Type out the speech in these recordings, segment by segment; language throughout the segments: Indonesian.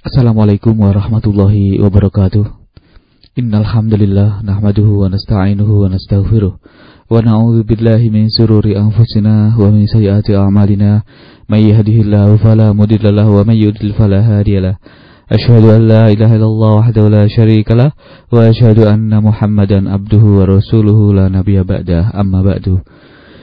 Assalamualaikum warahmatullahi wabarakatuh. Innal hamdalillah nahmaduhu wa nasta'inuhu wa nastaghfiruh wa na'udzu billahi min sururi anfusina wa min sayyiati a'malina may yahdihillahu fala mudilla lahu wa may yudlil fala hadiyalah. Ashhadu an la ilaha illallah wahdahu la syarika lah wa ashhadu anna Muhammadan abduhu wa rasuluhu la nabiyya ba'dah amma ba'du.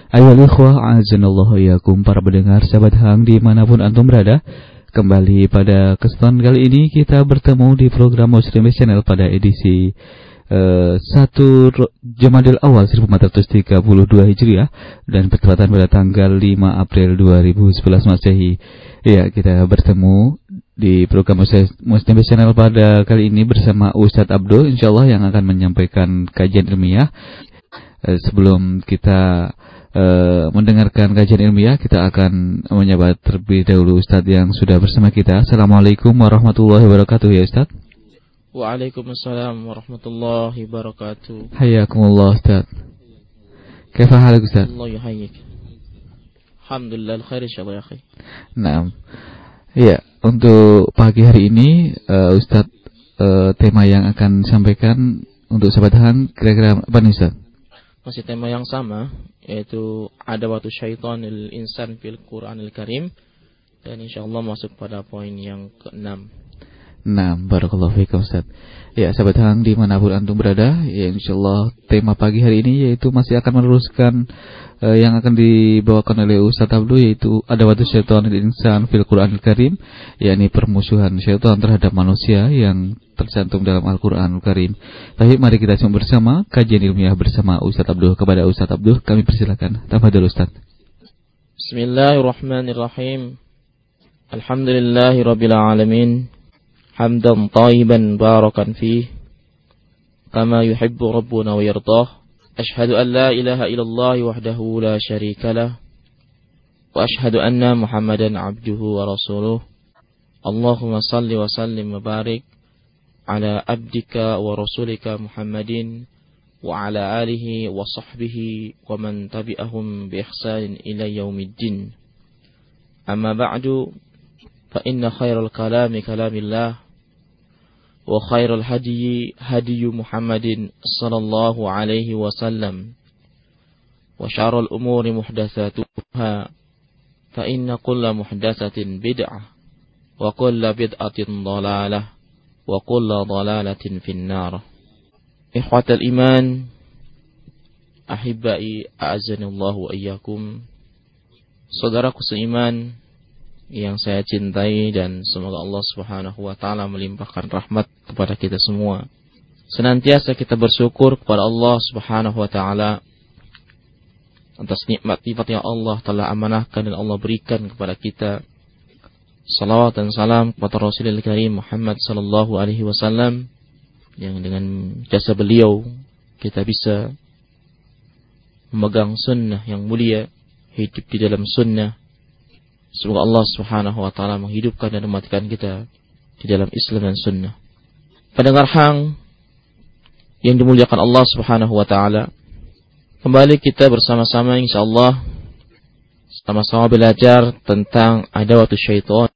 Ayo ikhwah azanallahu iyakum para pendengar sahabat hang di mana pun antum berada Kembali pada kesempatan kali ini kita bertemu di program Muslim Channel pada edisi uh, 1 Jamadil Awal 1432 Hijriah dan bertepatan pada tanggal 5 April 2011 Masehi. Ya, kita bertemu di program Muslim Channel pada kali ini bersama Ustadz Abdul insyaallah yang akan menyampaikan kajian ilmiah. Uh, sebelum kita Eh, mendengarkan kajian ilmiah, kita akan menyapa terlebih dahulu Ustadz yang sudah bersama kita. Assalamualaikum warahmatullahi wabarakatuh ya Ustadz. Waalaikumsalam warahmatullahi wabarakatuh. Hayakumullah Ustadz. Kaifa halak Ustadz? Allah yuhayyik. Alhamdulillah khair insyaallah ya akhi. Nah. Ya, untuk pagi hari ini uh, Ustadz uh, tema yang akan disampaikan untuk sahabat hang kira-kira apa nih Ustadz? Masih tema yang sama yaitu ada waktu syaitan insan fil Quranil Karim dan insyaallah masuk pada poin yang keenam. Nah, barakallahu fiikum. Ya, sahabat hang di mana pun antum berada, ya insyaallah tema pagi hari ini yaitu masih akan meneruskan uh, yang akan dibawakan oleh Ustaz Abdul yaitu ada waktu syaitan insan fil Quranil Karim, yakni permusuhan syaitan terhadap manusia yang tercantum dalam Al-Quranul Karim. Tapi mari kita simak bersama kajian ilmiah bersama Ustaz Abdul. Kepada Ustaz Abdul kami persilakan. Tafadhol Ustaz. Bismillahirrahmanirrahim. Alhamdulillahi Rabbil Alamin. Hamdan tayyiban barakan fih. Kama yuhibbu Rabbuna wa أشهد أن لا إله إلا الله وحده لا شريك له وأشهد أن محمدا عبده ورسوله. اللهم صل وسلم وبارك على عبدك ورسولك محمد وعلى آله وصحبه ومن تبعهم بإحسان إلى يوم الدين. أما بعد فإن خير الكلام كلام الله. وخير الهدي هدي محمد صلى الله عليه وسلم وشر الأمور محدثاتها فإن كل محدثة بدعة وكل بدعة ضلالة وكل ضلالة في النار. إخوة الإيمان أحبائي أعزني الله وإياكم. صدرك سيمان yang saya cintai dan semoga Allah Subhanahu wa taala melimpahkan rahmat kepada kita semua. Senantiasa kita bersyukur kepada Allah Subhanahu wa taala atas nikmat-nikmat yang Allah telah amanahkan dan Allah berikan kepada kita salawat dan salam kepada Rasulullah Karim Muhammad sallallahu alaihi wasallam yang dengan jasa beliau kita bisa memegang sunnah yang mulia, hidup di dalam sunnah. Semoga Allah Subhanahu wa taala menghidupkan dan mematikan kita di dalam Islam dan sunnah. Pendengar hang yang dimuliakan Allah Subhanahu wa taala, kembali kita bersama-sama insyaallah sama-sama belajar tentang ada waktu syaitan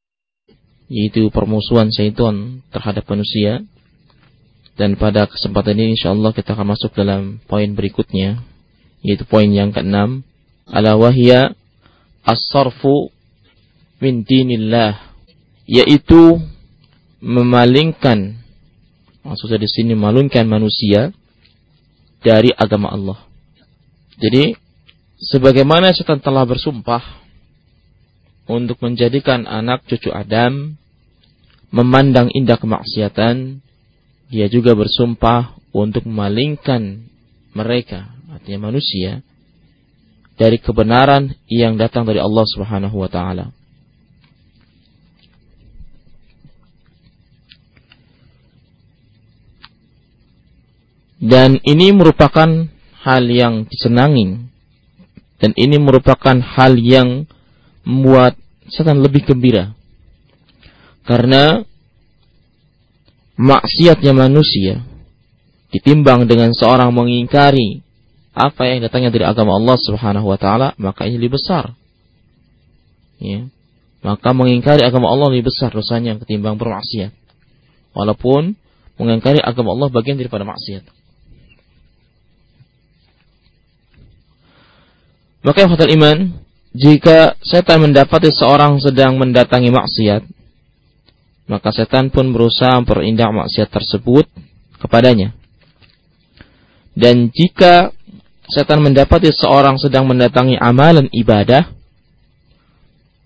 yaitu permusuhan syaitan terhadap manusia. Dan pada kesempatan ini insyaallah kita akan masuk dalam poin berikutnya yaitu poin yang keenam ala wahya as-sarfu min dinillah yaitu memalingkan maksudnya di sini memalingkan manusia dari agama Allah. Jadi sebagaimana setan telah bersumpah untuk menjadikan anak cucu Adam memandang indah kemaksiatan, dia juga bersumpah untuk memalingkan mereka, artinya manusia, dari kebenaran yang datang dari Allah Subhanahu wa taala. Dan ini merupakan hal yang disenangi dan ini merupakan hal yang membuat setan lebih gembira karena maksiatnya manusia ditimbang dengan seorang mengingkari apa yang datangnya dari agama Allah Subhanahu wa taala, maka ini lebih besar. Ya. maka mengingkari agama Allah lebih besar dosanya ketimbang bermaksiat. Walaupun mengingkari agama Allah bagian daripada maksiat. Maka yang iman, jika setan mendapati seorang sedang mendatangi maksiat, maka setan pun berusaha memperindah maksiat tersebut kepadanya. Dan jika setan mendapati seorang sedang mendatangi amalan ibadah,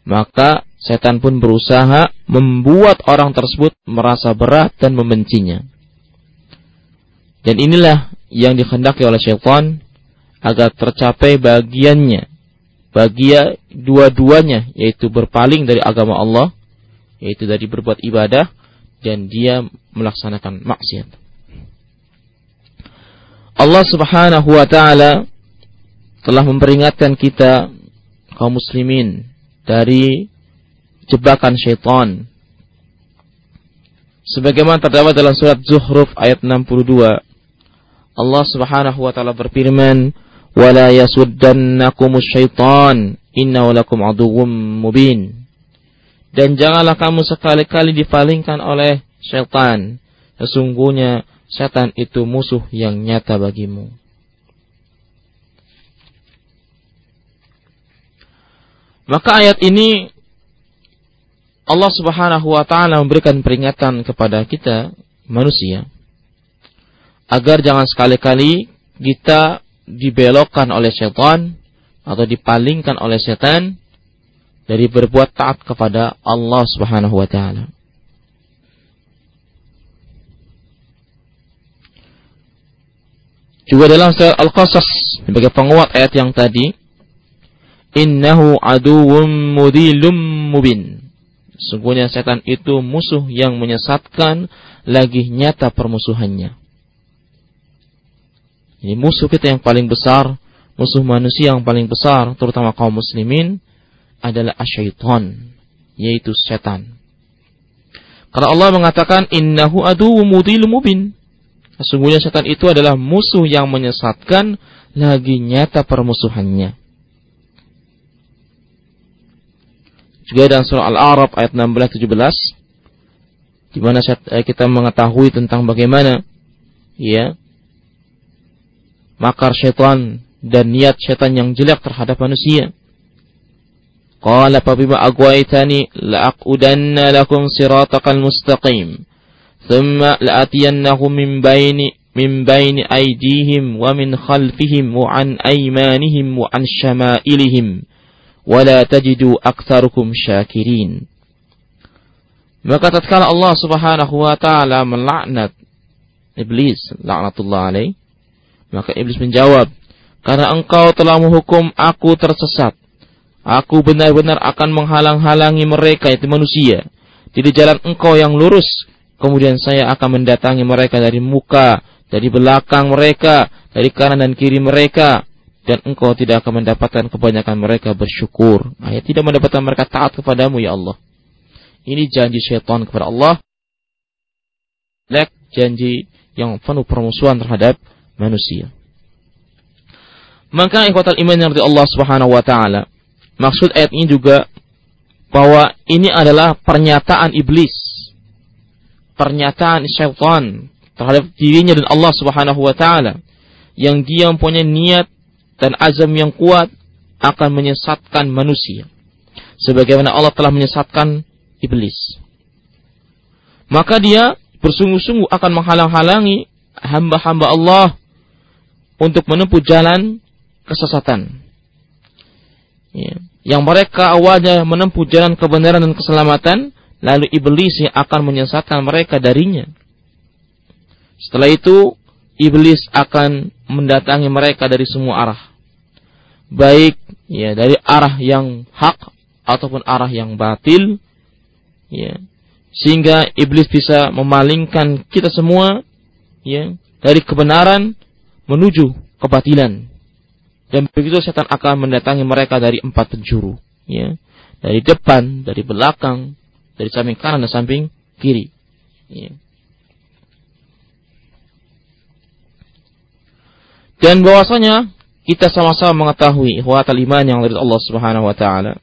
maka setan pun berusaha membuat orang tersebut merasa berat dan membencinya. Dan inilah yang dikehendaki oleh syaitan agar tercapai bagiannya, bagia dua-duanya, yaitu berpaling dari agama Allah, yaitu dari berbuat ibadah, dan dia melaksanakan maksiat. Allah subhanahu wa ta'ala telah memperingatkan kita kaum muslimin dari jebakan syaitan. Sebagaimana terdapat dalam surat Zuhruf ayat 62. Allah Subhanahu wa taala berfirman, "Wala yasuddannakumus syaitan, innahu lakum aduwwum mubin." Dan janganlah kamu sekali-kali dipalingkan oleh syaitan. Sesungguhnya setan itu musuh yang nyata bagimu. Maka ayat ini Allah Subhanahu wa taala memberikan peringatan kepada kita manusia agar jangan sekali-kali kita dibelokkan oleh setan atau dipalingkan oleh setan dari berbuat taat kepada Allah Subhanahu wa taala. Juga dalam surat Al-Qasas sebagai penguat ayat yang tadi Innahu aduwwum mudilum mubin. Sungguhnya setan itu musuh yang menyesatkan lagi nyata permusuhannya. Ini musuh kita yang paling besar, musuh manusia yang paling besar, terutama kaum muslimin, adalah asyaiton, yaitu setan. Karena Allah mengatakan, Innahu aduwwum mudilum mubin. Sesungguhnya setan itu adalah musuh yang menyesatkan lagi nyata permusuhannya. Juga dalam surah Al-A'raf ayat 16 17 di mana eh, kita mengetahui tentang bagaimana ya makar syaitan dan niat syaitan yang jelek terhadap manusia. Qala fa bima agwaitani la'aqudanna lakum siratakal mustaqim. Thumma la'atiyannahum min baini min baini aydihim wa min khalfihim wa an aymanihim wa an syama'ilihim wala tajidu aktsarukum syakirin. Maka tatkala Allah Subhanahu wa taala melaknat iblis, laknatullah alaih, maka iblis menjawab, "Karena engkau telah menghukum aku tersesat, aku benar-benar akan menghalang-halangi mereka itu manusia di jalan engkau yang lurus, kemudian saya akan mendatangi mereka dari muka, dari belakang mereka, dari kanan dan kiri mereka, dan engkau tidak akan mendapatkan kebanyakan mereka bersyukur. Ayat tidak mendapatkan mereka taat kepadamu ya Allah. Ini janji syaitan kepada Allah. Lek janji yang penuh permusuhan terhadap manusia. Maka ikhwatal iman yang Allah Subhanahu wa taala. Maksud ayat ini juga bahwa ini adalah pernyataan iblis. Pernyataan syaitan terhadap dirinya dan Allah Subhanahu wa taala yang dia mempunyai niat dan azam yang kuat akan menyesatkan manusia. Sebagaimana Allah telah menyesatkan iblis. Maka dia bersungguh-sungguh akan menghalang-halangi hamba-hamba Allah untuk menempuh jalan kesesatan. Ya. Yang mereka awalnya menempuh jalan kebenaran dan keselamatan, lalu iblis yang akan menyesatkan mereka darinya. Setelah itu, iblis akan mendatangi mereka dari semua arah. Baik ya dari arah yang hak ataupun arah yang batil ya. Sehingga iblis bisa memalingkan kita semua ya dari kebenaran menuju kebatilan. Dan begitu setan akan mendatangi mereka dari empat penjuru ya. Dari depan, dari belakang, dari samping kanan dan samping kiri. Ya. Dan bahwasanya kita sama-sama mengetahui ihwatal iman yang dari Allah Subhanahu wa taala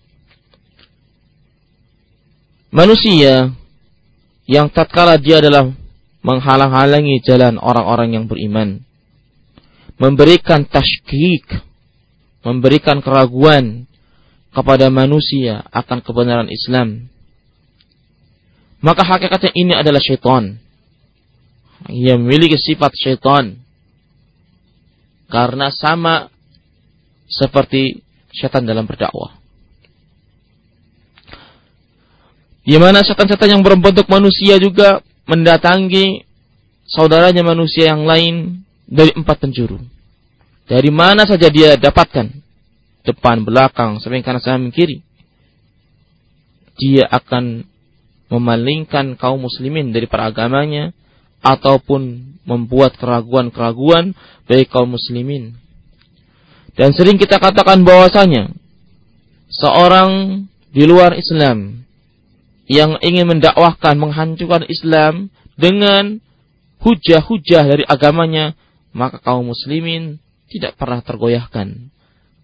manusia yang tatkala dia adalah menghalang-halangi jalan orang-orang yang beriman, memberikan tashkik, memberikan keraguan kepada manusia akan kebenaran Islam, maka hakikatnya ini adalah syaitan. Ia memiliki sifat syaitan. Karena sama seperti syaitan dalam berdakwah. Di mana setan-setan yang berbentuk manusia juga mendatangi saudaranya manusia yang lain dari empat penjuru. Dari mana saja dia dapatkan, depan, belakang, samping kanan, samping kiri, dia akan memalingkan kaum muslimin dari peragamanya ataupun membuat keraguan-keraguan bagi kaum muslimin. Dan sering kita katakan bahwasanya seorang di luar Islam yang ingin mendakwahkan menghancurkan Islam dengan hujah-hujah dari agamanya, maka kaum muslimin tidak pernah tergoyahkan.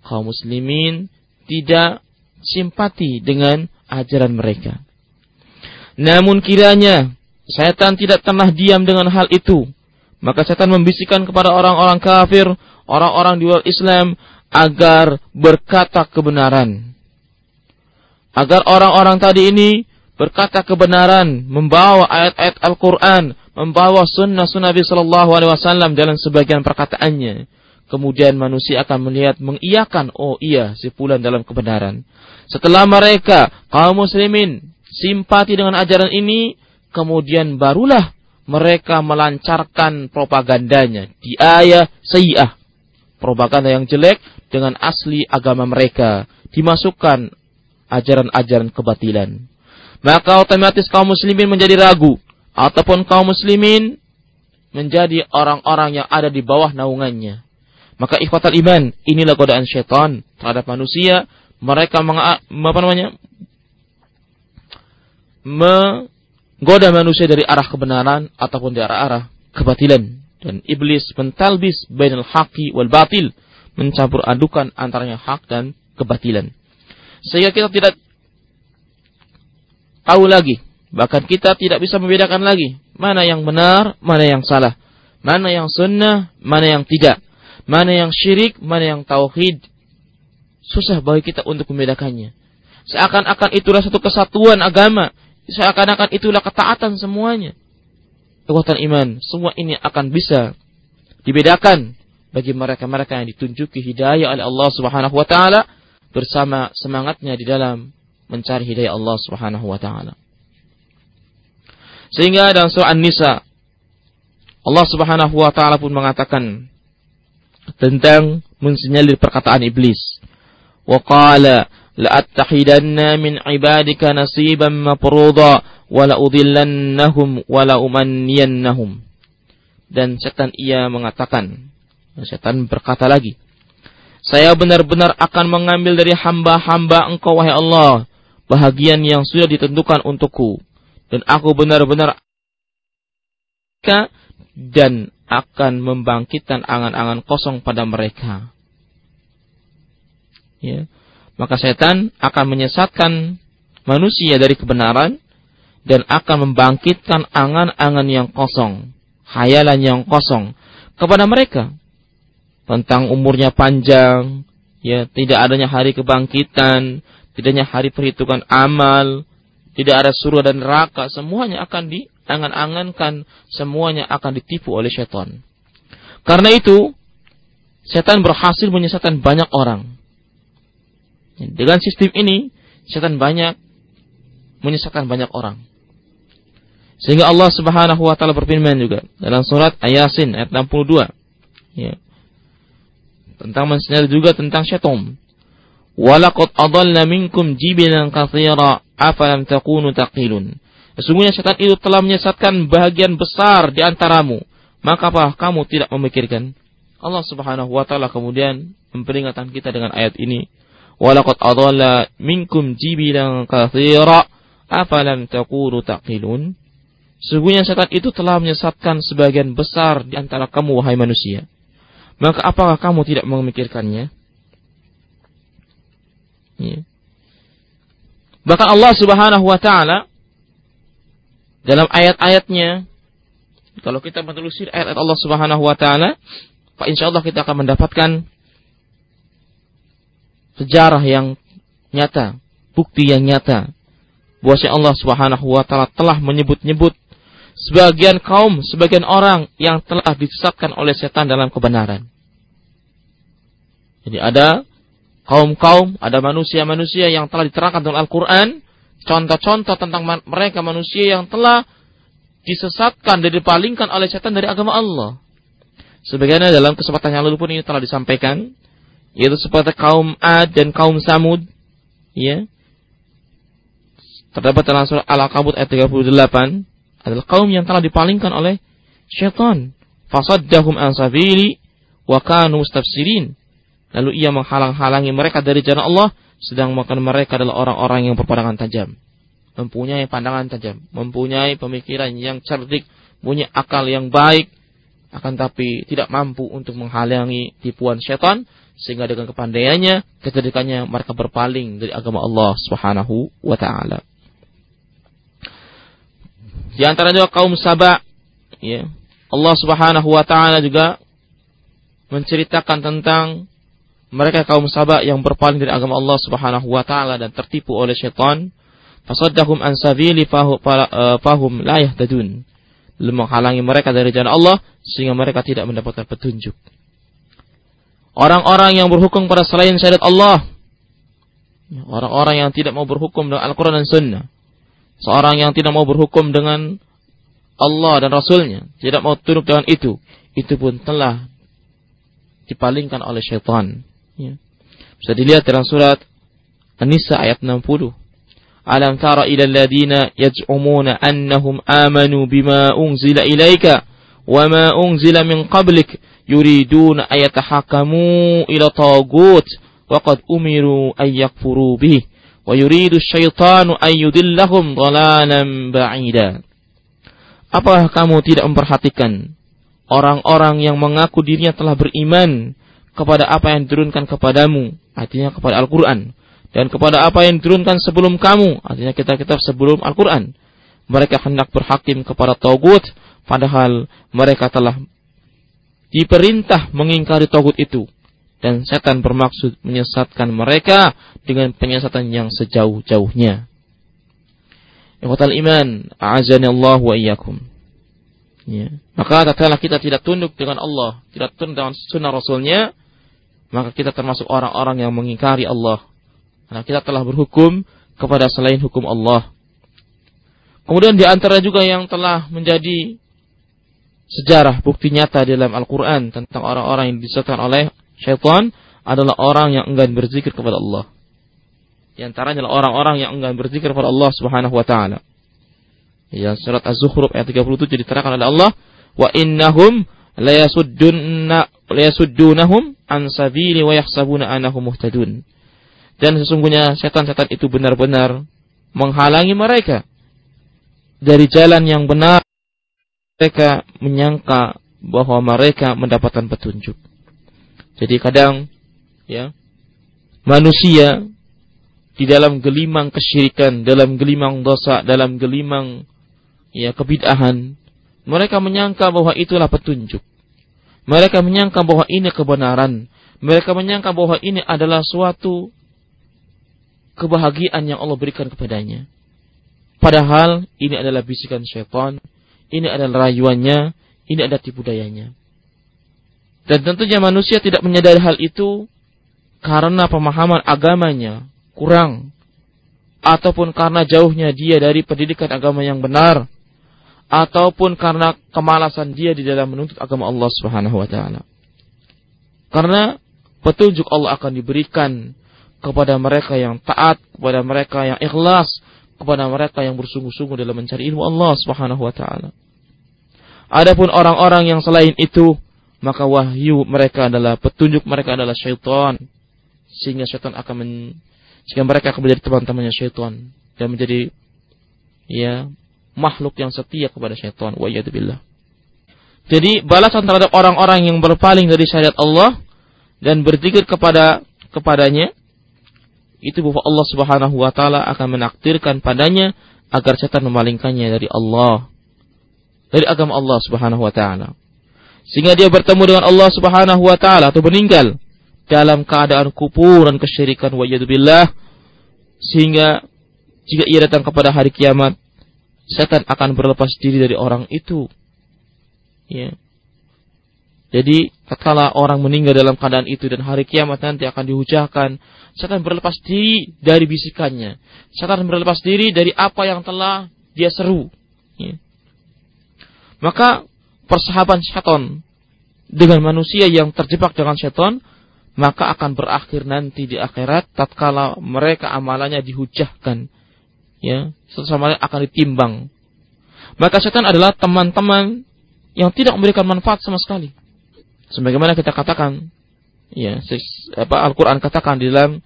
Kaum muslimin tidak simpati dengan ajaran mereka. Namun kiranya setan tidak pernah diam dengan hal itu, maka setan membisikkan kepada orang-orang kafir, orang-orang di luar Islam agar berkata kebenaran. Agar orang-orang tadi ini berkata kebenaran, membawa ayat-ayat Al-Quran, membawa sunnah-sunnah Nabi Sallallahu Alaihi Wasallam dalam sebagian perkataannya. Kemudian manusia akan melihat mengiyakan, oh iya, si fulan dalam kebenaran. Setelah mereka, kaum muslimin, simpati dengan ajaran ini, kemudian barulah mereka melancarkan propagandanya. Di ayat sayyah. Propaganda yang jelek dengan asli agama mereka. Dimasukkan ajaran-ajaran kebatilan maka otomatis kaum muslimin menjadi ragu ataupun kaum muslimin menjadi orang-orang yang ada di bawah naungannya. Maka ikhwatal iman, inilah godaan syaitan terhadap manusia. Mereka meng, apa namanya? menggoda manusia dari arah kebenaran ataupun dari arah-arah kebatilan. Dan iblis mentalbis bainal haqi wal batil. Mencampur adukan antaranya hak dan kebatilan. Sehingga kita tidak tahu lagi. Bahkan kita tidak bisa membedakan lagi mana yang benar, mana yang salah, mana yang sunnah, mana yang tidak, mana yang syirik, mana yang tauhid. Susah bagi kita untuk membedakannya. Seakan-akan itulah satu kesatuan agama, seakan-akan itulah ketaatan semuanya. Kekuatan iman, semua ini akan bisa dibedakan bagi mereka-mereka yang ditunjuki hidayah oleh Allah Subhanahu wa taala bersama semangatnya di dalam mencari hidayah Allah Subhanahu wa taala. Sehingga dalam surah An-Nisa Allah Subhanahu wa taala pun mengatakan tentang mensinyalir perkataan iblis. Wa qala la'attahidanna min ibadika nasiban mafruḍa wa la'udillannahum wa la'umanniyannahum. Dan setan ia mengatakan, setan berkata lagi, saya benar-benar akan mengambil dari hamba-hamba engkau wahai Allah bahagian yang sudah ditentukan untukku dan aku benar-benar dan akan membangkitkan angan-angan kosong pada mereka. Ya. Maka setan akan menyesatkan manusia dari kebenaran dan akan membangkitkan angan-angan yang kosong, hayalan yang kosong kepada mereka tentang umurnya panjang, ya tidak adanya hari kebangkitan, tidaknya hari perhitungan amal, tidak ada surga dan neraka, semuanya akan diangan-angankan, semuanya akan ditipu oleh setan. Karena itu, setan berhasil menyesatkan banyak orang. Dengan sistem ini, setan banyak menyesatkan banyak orang. Sehingga Allah Subhanahu wa taala berfirman juga dalam surat Ayasin ayat 62. Ya. Tentang mensinyal juga tentang syaitan. Walaqad adalla minkum jibilan katsira afalam takunu taqilun. Sesungguhnya setan itu telah menyesatkan bahagian besar di antaramu. Maka apa kamu tidak memikirkan? Allah Subhanahu wa taala kemudian memperingatkan kita dengan ayat ini. Walaqad adalla minkum jibilan katsira afalam takunu taqilun. Sesungguhnya setan itu telah menyesatkan sebagian besar di antara kamu wahai manusia. Maka apakah kamu tidak memikirkannya? Ya. Bahkan Allah Subhanahu wa taala dalam ayat-ayatnya kalau kita menelusuri ayat-ayat Allah Subhanahu wa taala, Pak insyaallah kita akan mendapatkan sejarah yang nyata, bukti yang nyata bahwasanya Allah Subhanahu wa taala telah menyebut-nyebut sebagian kaum, sebagian orang yang telah disesatkan oleh setan dalam kebenaran. Jadi ada kaum-kaum, ada manusia-manusia yang telah diterangkan dalam Al-Quran, contoh-contoh tentang mereka manusia yang telah disesatkan dan dipalingkan oleh setan dari agama Allah. Sebagaimana dalam kesempatan yang lalu pun ini telah disampaikan, yaitu seperti kaum Ad dan kaum Samud, ya. Terdapat dalam surah Al-Ankabut ayat 38 adalah kaum yang telah dipalingkan oleh syaitan. Fasaddahum an sabili wa kanu mustafsirin. Lalu ia menghalang-halangi mereka dari jalan Allah, sedang makan mereka adalah orang-orang yang berpandangan tajam. Mempunyai pandangan tajam, mempunyai pemikiran yang cerdik, punya akal yang baik, akan tapi tidak mampu untuk menghalangi tipuan syaitan, sehingga dengan kepandaiannya, kecerdikannya mereka berpaling dari agama Allah Subhanahu wa taala. Di antara juga kaum Saba, ya. Allah Subhanahu wa taala juga menceritakan tentang mereka kaum Saba yang berpaling dari agama Allah Subhanahu wa taala dan tertipu oleh syaitan fasaddahum an sabili eh, fahum la yahtadun. Menghalangi mereka dari jalan Allah sehingga mereka tidak mendapatkan petunjuk. Orang-orang yang berhukum pada selain syariat Allah orang-orang yang tidak mau berhukum dengan Al-Quran dan Sunnah seorang yang tidak mau berhukum dengan Allah dan Rasulnya tidak mau tunduk dengan itu itu pun telah dipalingkan oleh syaitan Ya. Bisa dilihat dalam surat An-Nisa ayat 60. Alam tara ila alladhina yaj'umuna annahum amanu bima unzila ilaika wa ma unzila min qablik yuriduna ayatahakamu ila tagut wa qad umiru an yakfuru bih wa yuridu syaitanu an yudillahum dhalalan ba'ida. Apakah kamu tidak memperhatikan orang-orang yang mengaku dirinya telah beriman kepada apa yang diturunkan kepadamu, artinya kepada Al-Quran. Dan kepada apa yang diturunkan sebelum kamu, artinya kitab-kitab sebelum Al-Quran. Mereka hendak berhakim kepada Togut, padahal mereka telah diperintah mengingkari Togut itu. Dan setan bermaksud menyesatkan mereka dengan penyesatan yang sejauh-jauhnya. Ikhwatal iman, a'azani Allah wa iyyakum. Ya. Maka tatkala kita tidak tunduk dengan Allah, tidak tunduk dengan sunnah Rasulnya, maka kita termasuk orang-orang yang mengingkari Allah. Karena kita telah berhukum kepada selain hukum Allah. Kemudian di antara juga yang telah menjadi sejarah bukti nyata dalam Al-Quran tentang orang-orang yang disesatkan oleh syaitan adalah orang yang enggan berzikir kepada Allah. Di antaranya adalah orang-orang yang enggan berzikir kepada Allah Subhanahu wa taala. Ya surat Az-Zukhruf ayat 37 diterangkan oleh Allah, "Wa innahum layasuddunna layasuddunahum an sabili. Dan sesungguhnya setan-setan itu benar-benar menghalangi mereka dari jalan yang benar. Mereka menyangka bahwa mereka mendapatkan petunjuk. Jadi kadang ya manusia di dalam gelimang kesyirikan, dalam gelimang dosa, dalam gelimang ya kebid'ahan, mereka menyangka bahwa itulah petunjuk. Mereka menyangka bahwa ini kebenaran. Mereka menyangka bahwa ini adalah suatu kebahagiaan yang Allah berikan kepadanya. Padahal ini adalah bisikan syaitan, ini adalah rayuannya, ini ada tipu dayanya. Dan tentunya manusia tidak menyadari hal itu karena pemahaman agamanya kurang ataupun karena jauhnya dia dari pendidikan agama yang benar ataupun karena kemalasan dia di dalam menuntut agama Allah Subhanahu wa taala. Karena petunjuk Allah akan diberikan kepada mereka yang taat, kepada mereka yang ikhlas, kepada mereka yang bersungguh-sungguh dalam mencari ilmu Allah Subhanahu wa taala. Adapun orang-orang yang selain itu, maka wahyu mereka adalah petunjuk mereka adalah syaitan. Sehingga syaitan akan men, sehingga mereka akan menjadi teman-temannya syaitan dan menjadi ya makhluk yang setia kepada syaitan. Wa billah. Jadi balasan terhadap orang-orang yang berpaling dari syariat Allah dan berzikir kepada kepadanya itu bahwa Allah Subhanahu wa taala akan menakdirkan padanya agar setan memalingkannya dari Allah, dari agama Allah Subhanahu wa taala. Sehingga dia bertemu dengan Allah Subhanahu wa taala atau meninggal dalam keadaan kupur dan kesyirikan wa sehingga jika ia datang kepada hari kiamat setan akan berlepas diri dari orang itu. Ya. Jadi, tatkala orang meninggal dalam keadaan itu dan hari kiamat nanti akan dihujahkan, setan berlepas diri dari bisikannya. Setan berlepas diri dari apa yang telah dia seru. Ya. Maka persahabatan setan dengan manusia yang terjebak dengan setan, maka akan berakhir nanti di akhirat tatkala mereka amalannya dihujahkan. Ya, sesama akan ditimbang. Maka setan adalah teman-teman yang tidak memberikan manfaat sama sekali. Sebagaimana kita katakan, ya, apa Al-Qur'an katakan di dalam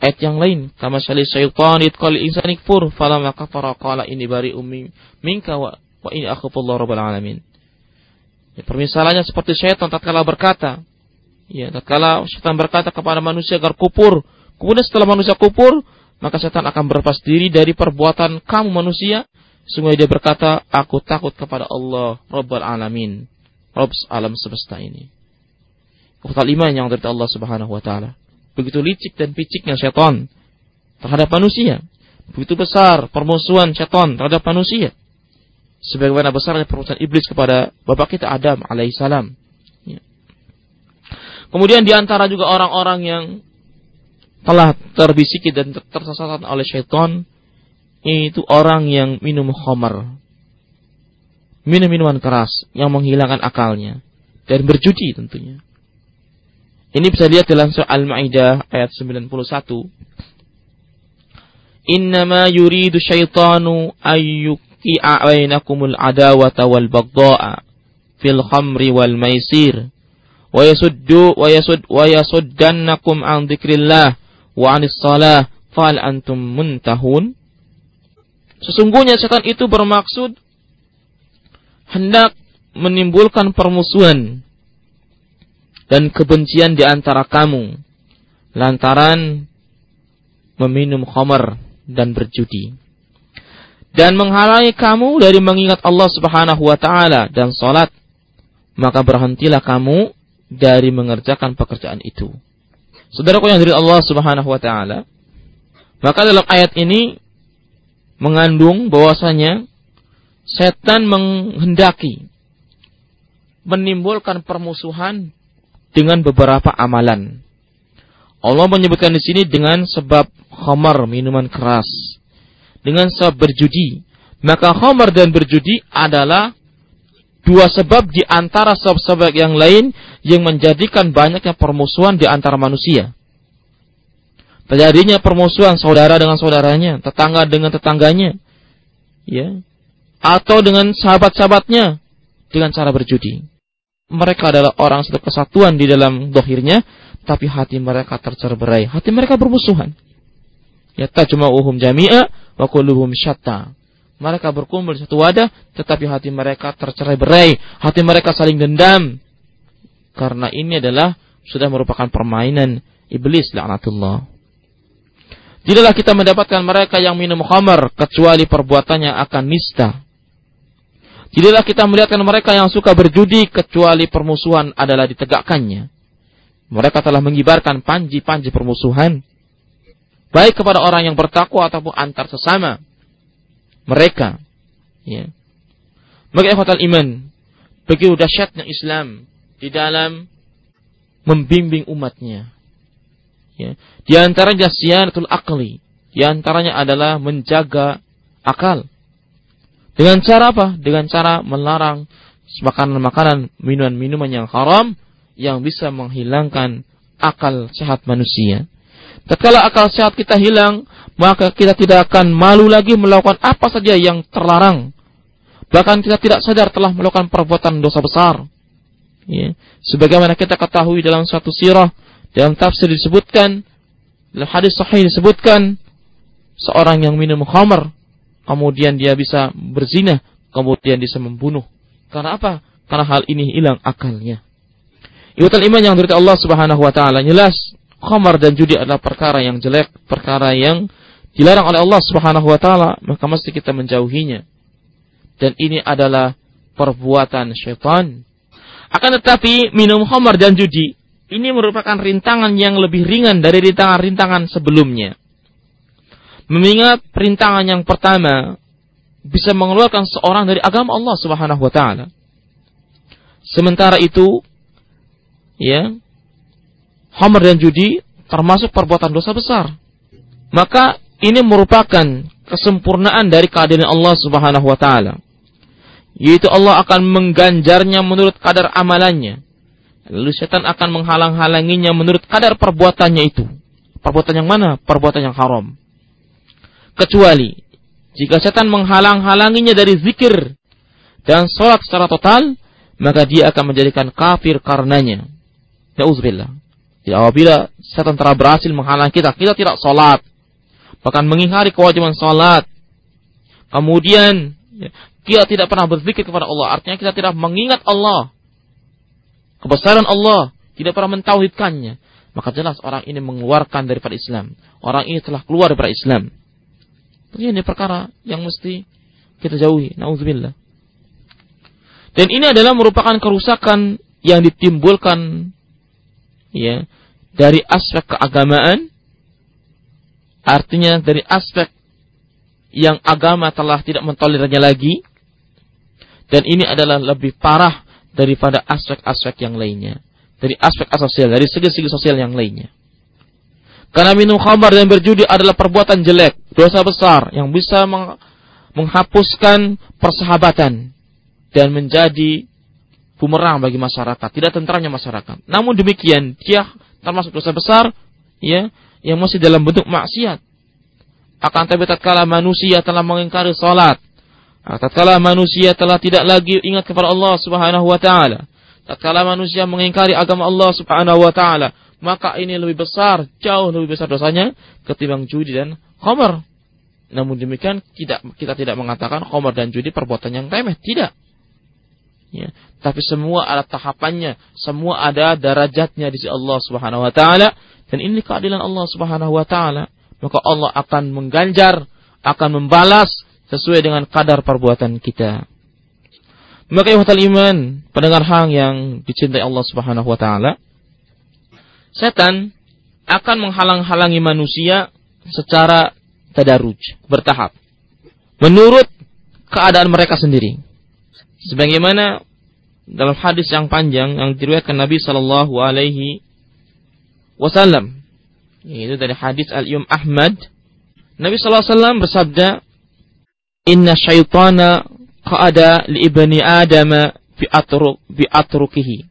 ayat yang lain, kama syali syaitan itqal insani kfur falamma kafara qala ini bari ummi minka wa, wa ini akhafullah rabbul alamin. Ya, permisalannya seperti syaitan tatkala berkata, ya, tatkala syaitan berkata kepada manusia agar kupur, kemudian setelah manusia kupur, maka syaitan akan berlepas diri dari perbuatan kamu manusia, sehingga dia berkata, aku takut kepada Allah Rabbul Alamin, Rabb alam semesta ini. Kekuatan iman yang dari Allah Subhanahu wa taala. Begitu licik dan piciknya syaitan terhadap manusia. Begitu besar permusuhan syaitan terhadap manusia. Sebagaimana besarnya permusuhan iblis kepada bapak kita Adam alaihissalam. Ya. Kemudian di antara juga orang-orang yang telah terbisiki dan tersesat oleh syaitan itu orang yang minum khamar. Minum minuman keras yang menghilangkan akalnya dan berjudi tentunya. Ini bisa lihat dalam surah Al-Maidah ayat 91. Innama yuridu syaitanu ayyuki'a bainakumul adawata wal bagda'a fil khamri wal maisir wa yasuddu wa yasud wa yasuddannakum an wa 'anis salah fal antum muntahun. Sesungguhnya setan itu bermaksud hendak menimbulkan permusuhan dan kebencian di antara kamu lantaran meminum khamar dan berjudi. Dan menghalangi kamu dari mengingat Allah Subhanahu wa taala dan salat maka berhentilah kamu dari mengerjakan pekerjaan itu Saudaraku yang dari Allah Subhanahu wa taala maka dalam ayat ini mengandung bahwasanya setan menghendaki menimbulkan permusuhan dengan beberapa amalan. Allah menyebutkan di sini dengan sebab khamar minuman keras, dengan sebab berjudi. Maka khamar dan berjudi adalah dua sebab di antara sebab-sebab yang lain yang menjadikan banyaknya permusuhan di antara manusia. Terjadinya permusuhan saudara dengan saudaranya, tetangga dengan tetangganya, ya, atau dengan sahabat-sahabatnya dengan cara berjudi mereka adalah orang satu kesatuan di dalam dohirnya, tapi hati mereka tercerberai. Hati mereka bermusuhan. Ya uhum jami'a wa kulluhum syatta. Mereka berkumpul di satu wadah, tetapi hati mereka tercerai berai. Hati mereka saling dendam. Karena ini adalah sudah merupakan permainan iblis laknatullah. Tidaklah kita mendapatkan mereka yang minum khamar kecuali perbuatannya akan nista. Tidaklah kita melihatkan mereka yang suka berjudi kecuali permusuhan adalah ditegakkannya. Mereka telah mengibarkan panji-panji permusuhan. Baik kepada orang yang bertakwa ataupun antar sesama. Mereka. Ya. Bagi ikhwatal iman. Begitu dahsyatnya Islam di dalam membimbing umatnya. Ya. Di antaranya siyanatul akli. Di antaranya adalah menjaga akal dengan cara apa? Dengan cara melarang makanan-makanan, minuman-minuman yang haram yang bisa menghilangkan akal sehat manusia. Tatkala akal sehat kita hilang, maka kita tidak akan malu lagi melakukan apa saja yang terlarang. Bahkan kita tidak sadar telah melakukan perbuatan dosa besar. Ya. Sebagaimana kita ketahui dalam suatu sirah, dalam tafsir disebutkan, dalam hadis sahih disebutkan, seorang yang minum khamar, kemudian dia bisa berzina, kemudian bisa membunuh. Karena apa? Karena hal ini hilang akalnya. Ibatul iman yang dari Allah Subhanahu wa taala jelas khamar dan judi adalah perkara yang jelek, perkara yang dilarang oleh Allah Subhanahu wa taala, maka mesti kita menjauhinya. Dan ini adalah perbuatan syaitan. Akan tetapi minum khamar dan judi ini merupakan rintangan yang lebih ringan dari rintangan-rintangan sebelumnya. Mengingat rintangan yang pertama bisa mengeluarkan seorang dari agama Allah Subhanahu wa taala. Sementara itu, ya, khamar dan judi termasuk perbuatan dosa besar. Maka ini merupakan kesempurnaan dari keadilan Allah Subhanahu wa taala. Yaitu Allah akan mengganjarnya menurut kadar amalannya. Lalu setan akan menghalang-halanginya menurut kadar perbuatannya itu. Perbuatan yang mana? Perbuatan yang haram. Kecuali jika setan menghalang-halanginya dari zikir dan sholat secara total, maka dia akan menjadikan kafir karenanya. Ya'udzubillah. Ya, apabila setan telah berhasil menghalang kita, kita tidak sholat, bahkan mengingkari kewajiban sholat, kemudian ya, kita tidak pernah berzikir kepada Allah, artinya kita tidak mengingat Allah, kebesaran Allah, tidak pernah mentauhidkannya, maka jelas orang ini mengeluarkan daripada Islam. Orang ini telah keluar daripada Islam. Ini perkara yang mesti kita jauhi. Nauzubillah. Dan ini adalah merupakan kerusakan yang ditimbulkan ya. Dari aspek keagamaan artinya dari aspek yang agama telah tidak mentolerirnya lagi dan ini adalah lebih parah daripada aspek-aspek yang lainnya. Dari aspek sosial dari segi-segi sosial yang lainnya. Karena minum khamar dan berjudi adalah perbuatan jelek dosa besar yang bisa menghapuskan persahabatan dan menjadi bumerang bagi masyarakat, tidak tentranya masyarakat. Namun demikian, dia termasuk dosa besar ya yang masih dalam bentuk maksiat. Akan tapi tatkala manusia telah mengingkari salat, tatkala manusia telah tidak lagi ingat kepada Allah Subhanahu wa taala, tatkala manusia mengingkari agama Allah Subhanahu wa taala, maka ini lebih besar, jauh lebih besar dosanya ketimbang judi dan khamar. Namun demikian tidak kita tidak mengatakan khamar dan judi perbuatan yang remeh, tidak. Ya. Tapi semua ada tahapannya, semua ada derajatnya di sisi Allah Subhanahu wa taala dan ini keadilan Allah Subhanahu wa taala. Maka Allah akan mengganjar, akan membalas sesuai dengan kadar perbuatan kita. Maka ya iman, pendengar hang yang dicintai Allah Subhanahu wa taala, setan akan menghalang-halangi manusia secara tadaruj, bertahap. Menurut keadaan mereka sendiri. Sebagaimana dalam hadis yang panjang yang diriwayatkan Nabi Shallallahu Alaihi Wasallam, yaitu dari hadis Al Imam Ahmad, Nabi Shallallahu Alaihi Wasallam bersabda, Inna syaitana qa'ada li ibni Adam bi atruk bi atrukihi.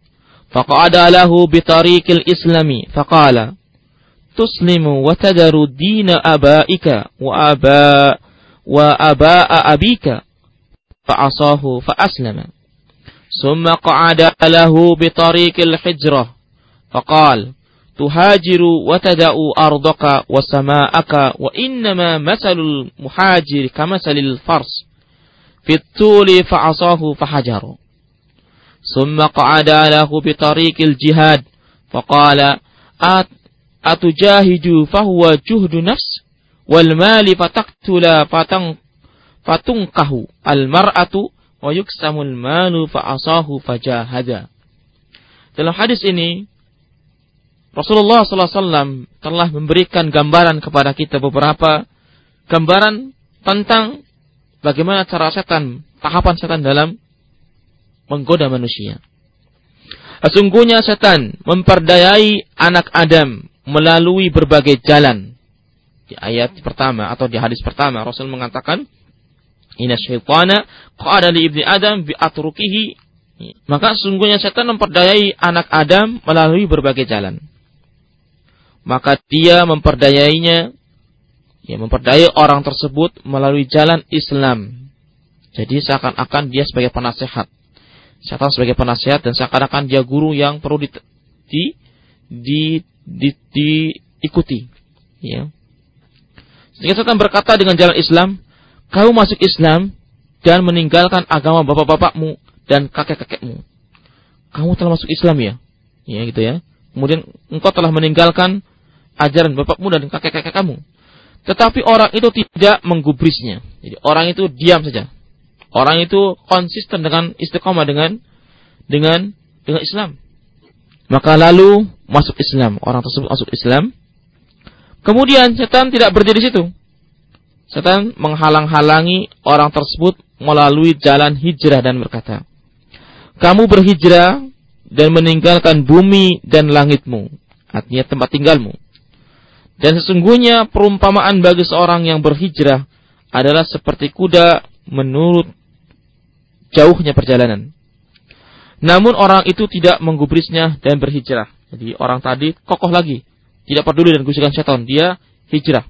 Faqa'ada lahu bi tariqil islami. Faqala, tuslimu wa tadaru dina abaika wa aba wa aba'a abika فعصاه فأسلم. ثم قعد له بطريق الحجرة فقال تهاجر وتدأ أرضك وسماءك وإنما مثل المحاجر كمثل الفرس. في الطول فعصاه فحجر. ثم قعد له بطريق الجهاد فقال أتجاهد فهو جهد نفس والمال فتقتل فتنقل fatungkahu al-mar'atu wa yuksamul malu fa'asahu fajahada. Dalam hadis ini Rasulullah SAW telah memberikan gambaran kepada kita beberapa gambaran tentang bagaimana cara setan, tahapan setan dalam menggoda manusia. Sesungguhnya setan memperdayai anak Adam melalui berbagai jalan. Di ayat pertama atau di hadis pertama Rasul mengatakan Inna syaitana qa'ada li ibni Adam bi atrukihi. Maka sungguhnya setan memperdayai anak Adam melalui berbagai jalan. Maka dia memperdayainya, ya memperdayai orang tersebut melalui jalan Islam. Jadi seakan-akan dia sebagai penasehat. Setan sebagai penasehat dan seakan-akan dia guru yang perlu di, di, di, di, diikuti. Ya. Sehingga setan berkata dengan jalan Islam, kamu masuk Islam dan meninggalkan agama bapak-bapakmu dan kakek-kakekmu. Kamu telah masuk Islam ya? Ya gitu ya. Kemudian engkau telah meninggalkan ajaran bapakmu dan kakek-kakek kamu. tetapi orang itu tidak menggubrisnya. Jadi orang itu diam saja. Orang itu konsisten dengan istiqomah dengan dengan dengan Islam. Maka lalu masuk Islam, orang tersebut masuk Islam. Kemudian setan tidak berdiri di situ. Setan menghalang-halangi orang tersebut melalui jalan hijrah dan berkata, "Kamu berhijrah dan meninggalkan bumi dan langitmu, artinya tempat tinggalmu. Dan sesungguhnya perumpamaan bagi seorang yang berhijrah adalah seperti kuda menurut jauhnya perjalanan. Namun orang itu tidak menggubrisnya dan berhijrah. Jadi orang tadi kokoh lagi. Tidak peduli dan gusikan setan. Dia hijrah.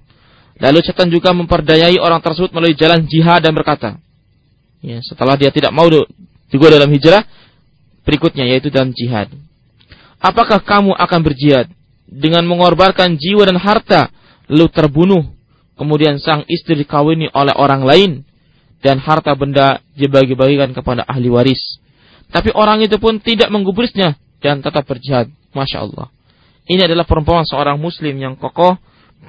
Lalu setan juga memperdayai orang tersebut melalui jalan jihad dan berkata. Ya, setelah dia tidak mau juga dalam hijrah. Berikutnya yaitu dalam jihad. Apakah kamu akan berjihad dengan mengorbankan jiwa dan harta lalu terbunuh kemudian sang istri dikawini oleh orang lain dan harta benda dibagi-bagikan kepada ahli waris. Tapi orang itu pun tidak menggubrisnya dan tetap berjihad. Masya Allah. Ini adalah perumpamaan seorang muslim yang kokoh,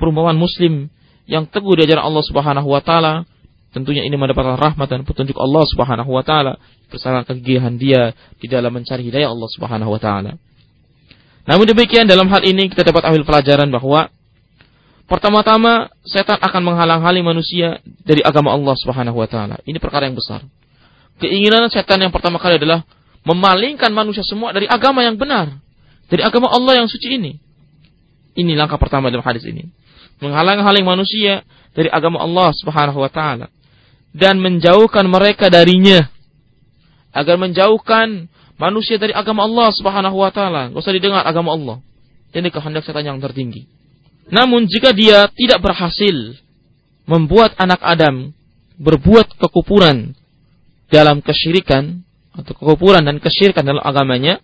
perumpamaan muslim yang teguh di ajaran Allah Subhanahu wa taala. Tentunya ini mendapatkan rahmat dan petunjuk Allah Subhanahu wa taala bersama kegigihan dia di dalam mencari hidayah Allah Subhanahu wa taala. Namun demikian dalam hal ini kita dapat ambil pelajaran bahwa Pertama-tama, setan akan menghalang-halangi manusia dari agama Allah Subhanahu wa taala. Ini perkara yang besar. Keinginan setan yang pertama kali adalah memalingkan manusia semua dari agama yang benar, dari agama Allah yang suci ini. Ini langkah pertama dalam hadis ini. Menghalang-halangi manusia dari agama Allah Subhanahu wa taala dan menjauhkan mereka darinya agar menjauhkan manusia dari agama Allah Subhanahu wa taala. Enggak usah didengar agama Allah. Ini kehendak setan yang tertinggi. Namun jika dia tidak berhasil membuat anak Adam berbuat kekufuran dalam kesyirikan atau kekufuran dan kesyirikan dalam agamanya,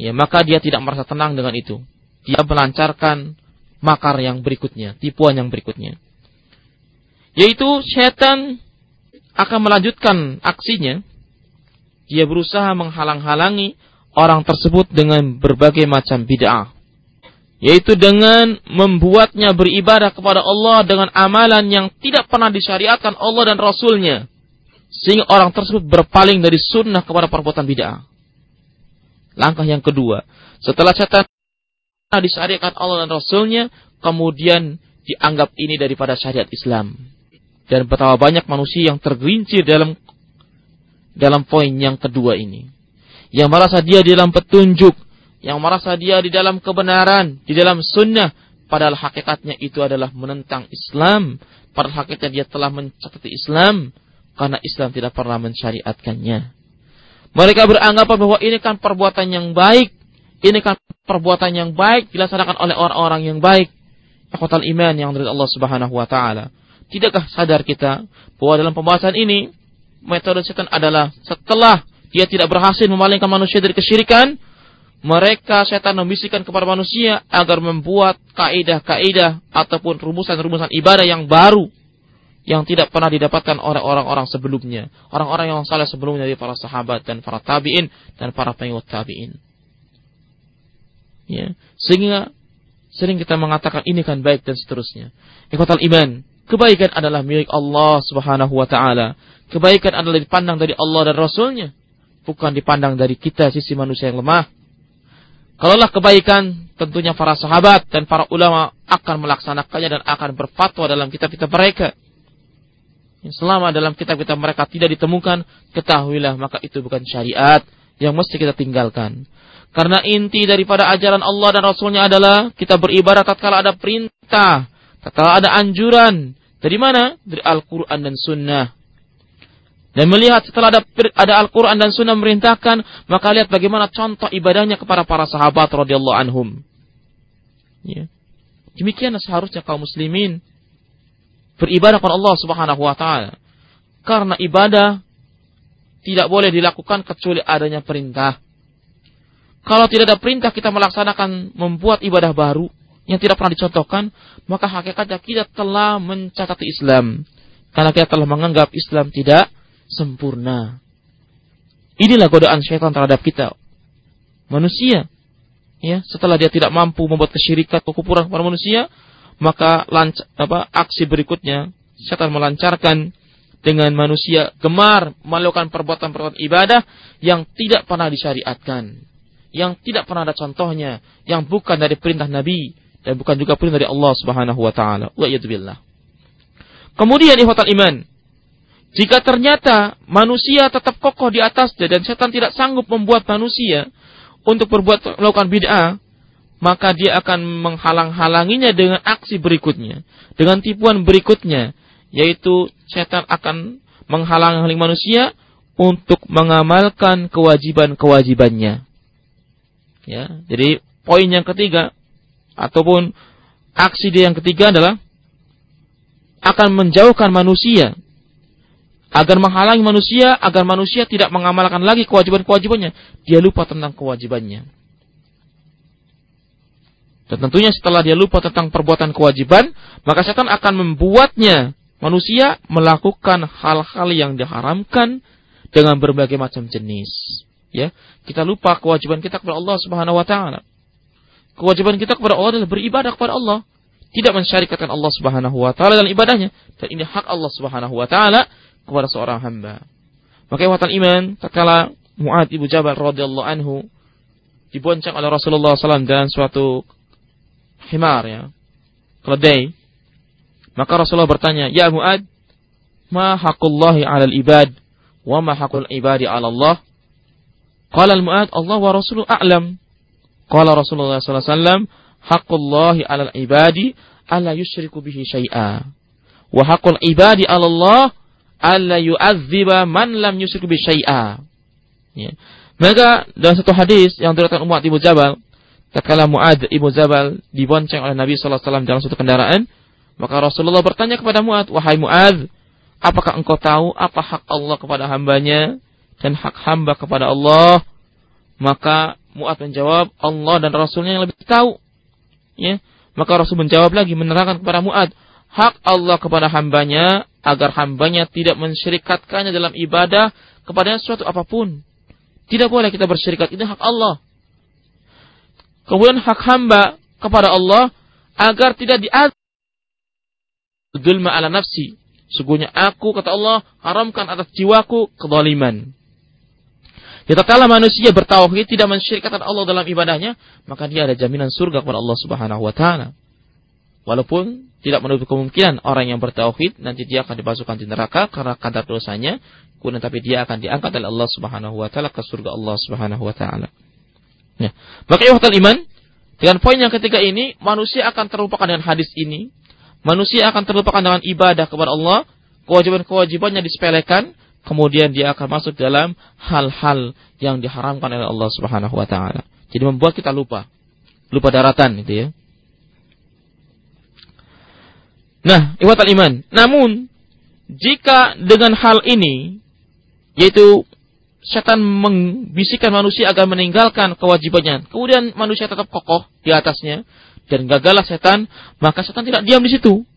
ya maka dia tidak merasa tenang dengan itu. Dia melancarkan makar yang berikutnya, tipuan yang berikutnya. Yaitu setan akan melanjutkan aksinya. Dia berusaha menghalang-halangi orang tersebut dengan berbagai macam bid'ah yaitu dengan membuatnya beribadah kepada Allah dengan amalan yang tidak pernah disyariatkan Allah dan Rasulnya. Sehingga orang tersebut berpaling dari sunnah kepada perbuatan bid'ah. Langkah yang kedua, setelah setan disyariatkan Allah dan Rasulnya, kemudian dianggap ini daripada syariat Islam. Dan betapa banyak manusia yang tergelincir dalam dalam poin yang kedua ini. Yang merasa dia dalam petunjuk, yang merasa dia di dalam kebenaran, di dalam sunnah, padahal hakikatnya itu adalah menentang Islam, padahal hakikatnya dia telah mencatati Islam, karena Islam tidak pernah mensyariatkannya. Mereka beranggapan bahwa ini kan perbuatan yang baik, ini kan perbuatan yang baik dilaksanakan oleh orang-orang yang baik. Ikhwatal iman yang dari Allah Subhanahu wa taala. Tidakkah sadar kita bahwa dalam pembahasan ini metode setan adalah setelah dia tidak berhasil memalingkan manusia dari kesyirikan, mereka setan membisikkan kepada manusia agar membuat kaidah-kaidah ataupun rumusan-rumusan ibadah yang baru yang tidak pernah didapatkan oleh orang-orang sebelumnya, orang-orang yang saleh sebelumnya dari para sahabat dan para tabiin dan para pengikut tabiin. Ya, sehingga sering kita mengatakan ini kan baik dan seterusnya. Ikhwatal iman, kebaikan adalah milik Allah Subhanahu wa taala. Kebaikan adalah dipandang dari Allah dan Rasulnya, bukan dipandang dari kita sisi manusia yang lemah Kalaulah kebaikan, tentunya para sahabat dan para ulama akan melaksanakannya dan akan berfatwa dalam kitab-kitab mereka. Selama dalam kitab-kitab mereka tidak ditemukan, ketahuilah maka itu bukan syariat yang mesti kita tinggalkan. Karena inti daripada ajaran Allah dan Rasulnya adalah kita beribadah tatkala ada perintah, tatkala ada anjuran. Dari mana? Dari Al-Quran dan Sunnah. Dan melihat setelah ada, ada Al-Quran dan Sunnah merintahkan, maka lihat bagaimana contoh ibadahnya kepada para sahabat radhiyallahu anhum. Ya. Demikian seharusnya kaum muslimin beribadah kepada Allah Subhanahu wa taala. Karena ibadah tidak boleh dilakukan kecuali adanya perintah. Kalau tidak ada perintah kita melaksanakan membuat ibadah baru yang tidak pernah dicontohkan, maka hakikatnya kita telah mencatati Islam. Karena kita telah menganggap Islam tidak sempurna. Inilah godaan syaitan terhadap kita. Manusia. Ya, setelah dia tidak mampu membuat kesyirikan, kekufuran kepada manusia, maka apa aksi berikutnya setan melancarkan dengan manusia gemar melakukan perbuatan-perbuatan ibadah yang tidak pernah disyariatkan, yang tidak pernah ada contohnya, yang bukan dari perintah Nabi dan bukan juga perintah dari Allah Subhanahu wa taala. Wa Kemudian ihwatal iman, jika ternyata manusia tetap kokoh di atasnya dan setan tidak sanggup membuat manusia untuk berbuat melakukan bid'ah, maka dia akan menghalang-halanginya dengan aksi berikutnya, dengan tipuan berikutnya, yaitu setan akan menghalang-halangi manusia untuk mengamalkan kewajiban-kewajibannya. Ya, jadi poin yang ketiga ataupun aksi dia yang ketiga adalah akan menjauhkan manusia agar menghalangi manusia agar manusia tidak mengamalkan lagi kewajiban-kewajibannya. Dia lupa tentang kewajibannya. Dan tentunya setelah dia lupa tentang perbuatan kewajiban, maka setan akan membuatnya manusia melakukan hal-hal yang diharamkan dengan berbagai macam jenis. Ya, kita lupa kewajiban kita kepada Allah Subhanahu wa taala. Kewajiban kita kepada Allah adalah beribadah kepada Allah, tidak mensyarikatkan Allah Subhanahu wa taala dalam ibadahnya dan ini hak Allah Subhanahu wa taala kepada seorang hamba. Maka watan iman tatkala Mu'ad ibu Jabal radhiyallahu anhu dibonceng oleh Rasulullah SAW dalam suatu himar ya, keledai maka Rasulullah bertanya, "Ya Muad, ma haqqullahi 'alal ibad wa ma haqqul ibadi 'ala Allah?" Qala al-Muad, "Allah wa Rasuluhu a'lam." Qala Rasulullah sallallahu alaihi wasallam, "Haqqullahi 'alal ibadi alla yusyriku bihi syai'a." Wa haqqul ibadi 'ala Allah alla yu'adziba man lam yusyrik bihi syai'a. Ya. Maka dalam satu hadis yang diriwayatkan Muad Ibu Jabal, tatkala Muad Ibu Jabal dibonceng oleh Nabi sallallahu alaihi wasallam dalam satu kendaraan, maka Rasulullah bertanya kepada Mu'ad, Wahai Mu'ad, apakah engkau tahu apa hak Allah kepada hambanya dan hak hamba kepada Allah? Maka Mu'ad menjawab, Allah dan Rasulnya yang lebih tahu. Ya. Maka Rasul menjawab lagi, menerangkan kepada Mu'ad, hak Allah kepada hambanya, agar hambanya tidak mensyirikatkannya dalam ibadah kepada suatu apa pun. Tidak boleh kita bersyirikat, ini hak Allah. Kemudian hak hamba kepada Allah, agar tidak diadab Zulma ala nafsi. Sungguhnya aku, kata Allah, haramkan atas jiwaku kezaliman. Ya tatkala manusia bertauhid tidak mensyirikkan Allah dalam ibadahnya, maka dia ada jaminan surga kepada Allah Subhanahu wa taala. Walaupun tidak menutup kemungkinan orang yang bertauhid nanti dia akan dimasukkan di neraka karena kadar dosanya, kemudian tapi dia akan diangkat oleh Allah Subhanahu wa taala ke surga Allah Subhanahu wa taala. Ya. Maka iman, dengan poin yang ketiga ini, manusia akan terlupakan dengan hadis ini manusia akan terlupakan dengan ibadah kepada Allah, kewajiban-kewajibannya disepelekan, kemudian dia akan masuk dalam hal-hal yang diharamkan oleh Allah Subhanahu wa taala. Jadi membuat kita lupa. Lupa daratan itu ya. Nah, iwatal iman. Namun, jika dengan hal ini, yaitu setan membisikkan manusia agar meninggalkan kewajibannya, kemudian manusia tetap kokoh di atasnya, dan gagallah setan, maka setan tidak diam di situ.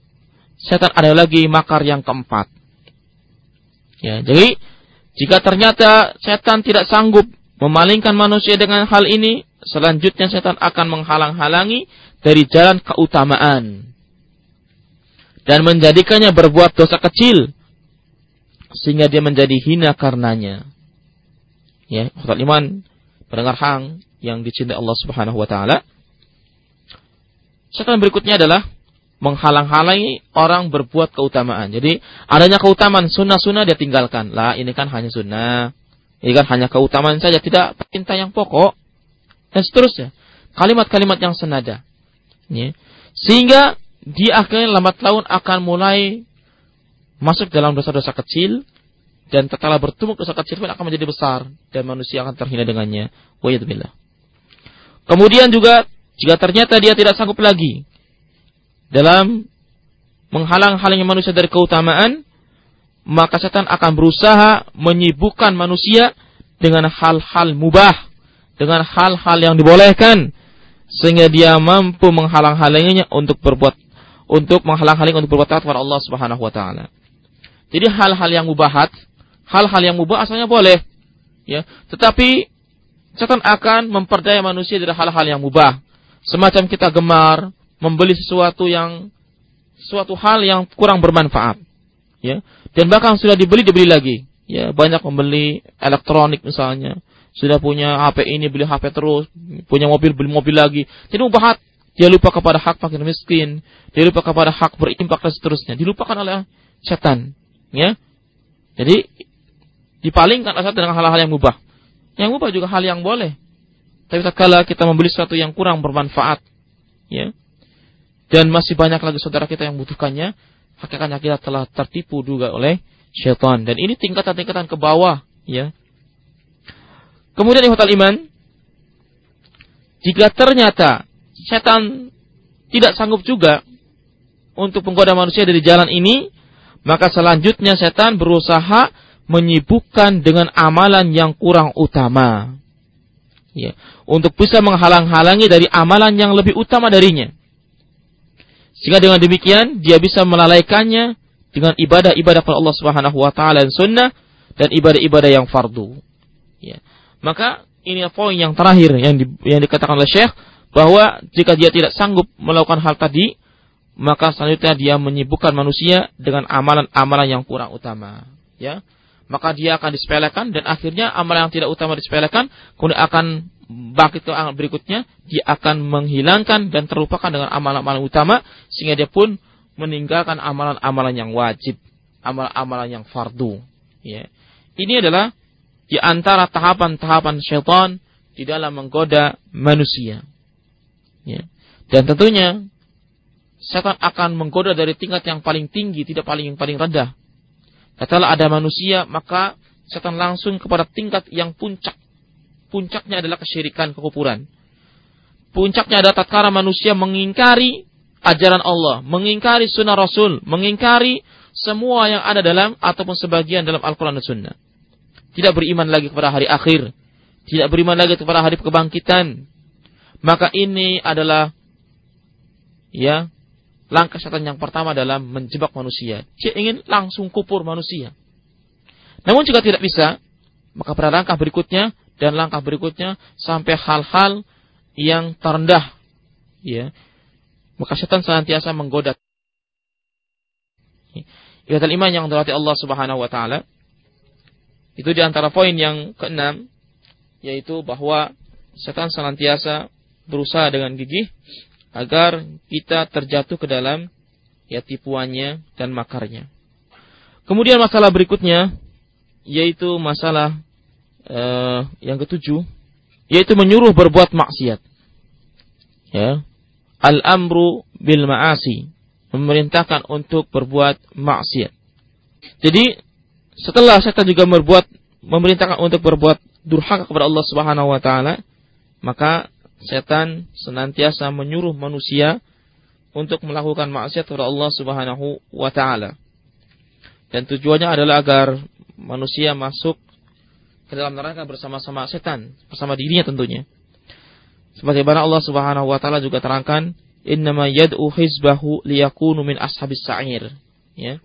Setan ada lagi makar yang keempat. Ya, jadi jika ternyata setan tidak sanggup memalingkan manusia dengan hal ini, selanjutnya setan akan menghalang-halangi dari jalan keutamaan dan menjadikannya berbuat dosa kecil sehingga dia menjadi hina karenanya. Ya, iman pendengar hang yang dicintai Allah Subhanahu wa taala. Sekarang berikutnya adalah menghalang-halangi orang berbuat keutamaan. Jadi adanya keutamaan sunnah-sunnah dia tinggalkan. Lah ini kan hanya sunnah. Ini kan hanya keutamaan saja, tidak perintah yang pokok. Dan seterusnya. Kalimat-kalimat yang senada. Ya. Sehingga di akhirnya lambat laun akan mulai masuk dalam dosa-dosa kecil dan tatkala bertumbuh dosa kecil pun akan menjadi besar dan manusia akan terhina dengannya. Wa Kemudian juga jika ternyata dia tidak sanggup lagi dalam menghalang-halangi manusia dari keutamaan, maka setan akan berusaha menyibukkan manusia dengan hal-hal mubah, dengan hal-hal yang dibolehkan, sehingga dia mampu menghalang-halanginya untuk berbuat untuk menghalang-halangi untuk berbuat taat kepada Allah Subhanahu wa taala. Jadi hal-hal yang mubahat, hal-hal yang mubah asalnya boleh, ya. Tetapi setan akan memperdaya manusia dari hal-hal yang mubah. Semacam kita gemar membeli sesuatu yang suatu hal yang kurang bermanfaat. Ya. Dan bahkan sudah dibeli dibeli lagi. Ya, banyak membeli elektronik misalnya. Sudah punya HP ini beli HP terus, punya mobil beli mobil lagi. Jadi mubahat dia lupa kepada hak fakir miskin, dia lupa kepada hak berimpak dan seterusnya. Dilupakan oleh setan. Ya. Jadi dipalingkan asal dengan hal-hal yang mubah. Yang mubah juga hal yang boleh. Tapi kala kita membeli sesuatu yang kurang bermanfaat, ya, dan masih banyak lagi saudara kita yang membutuhkannya, hakikatnya kita telah tertipu juga oleh syaitan. Dan ini tingkatan-tingkatan ke bawah, ya. Kemudian ikhwatal iman, jika ternyata setan tidak sanggup juga untuk menggoda manusia dari jalan ini, maka selanjutnya setan berusaha menyibukkan dengan amalan yang kurang utama. Ya, untuk bisa menghalang-halangi dari amalan yang lebih utama darinya. Sehingga dengan demikian dia bisa melalaikannya dengan ibadah-ibadah kepada Allah Subhanahu wa taala dan sunnah dan ibadah-ibadah yang fardu. Ya. Maka ini poin yang terakhir yang di, yang dikatakan oleh Syekh bahwa jika dia tidak sanggup melakukan hal tadi, maka selanjutnya dia menyibukkan manusia dengan amalan-amalan yang kurang utama. Ya, maka dia akan disepelekan dan akhirnya amalan yang tidak utama disepelekan, kemudian akan bangkit ke berikutnya, dia akan menghilangkan dan terlupakan dengan amalan-amalan utama, sehingga dia pun meninggalkan amalan-amalan yang wajib, amalan-amalan yang fardu. Ya. Ini adalah di antara tahapan-tahapan syaitan di dalam menggoda manusia. Ya. Dan tentunya setan akan menggoda dari tingkat yang paling tinggi, tidak paling yang paling rendah. Setelah ada manusia, maka setan langsung kepada tingkat yang puncak. Puncaknya adalah kesyirikan, kekufuran. Puncaknya adalah tatkala manusia mengingkari ajaran Allah, mengingkari sunnah Rasul, mengingkari semua yang ada dalam ataupun sebagian dalam Al-Quran dan Sunnah. Tidak beriman lagi kepada hari akhir. Tidak beriman lagi kepada hari kebangkitan maka ini adalah ya langkah setan yang pertama dalam menjebak manusia. Dia ingin langsung kupur manusia. Namun jika tidak bisa, maka pada langkah berikutnya dan langkah berikutnya sampai hal-hal yang terendah, ya, maka setan senantiasa menggoda. Ibadah iman yang dirahmati Allah Subhanahu wa taala itu di antara poin yang keenam yaitu bahwa setan senantiasa berusaha dengan gigih agar kita terjatuh ke dalam ya tipuannya dan makarnya. Kemudian masalah berikutnya yaitu masalah uh, yang ketujuh yaitu menyuruh berbuat maksiat. Ya. Al-amru bil ma'asi, memerintahkan untuk berbuat maksiat. Jadi setelah setan juga berbuat memerintahkan untuk berbuat durhaka kepada Allah Subhanahu wa taala, maka setan senantiasa menyuruh manusia untuk melakukan maksiat kepada Allah Subhanahu wa taala. Dan tujuannya adalah agar manusia masuk ke dalam neraka bersama-sama setan, bersama dirinya tentunya. Sebagaimana Allah Subhanahu wa taala juga terangkan, "Innama yad'u hizbahu liyakunu min ashabis sa'ir." Ya.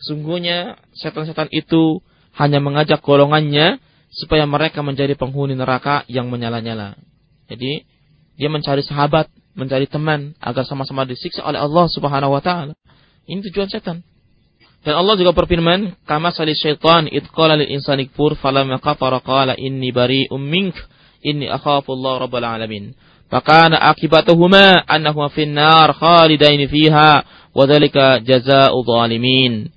Sungguhnya setan-setan itu hanya mengajak golongannya supaya mereka menjadi penghuni neraka yang menyala-nyala. Jadi dia mencari sahabat, mencari teman agar sama-sama disiksa oleh Allah Subhanahu wa taala. Ini tujuan setan. Dan Allah juga berfirman, "Kama sali syaitan id qala lil insani kfur falamma kafara qala inni bari'um mink inni akhafu Allah rabbal alamin." Fakana akibatuhuma annahuma fin nar khalidaini fiha wa dzalika jazaa'u zalimin.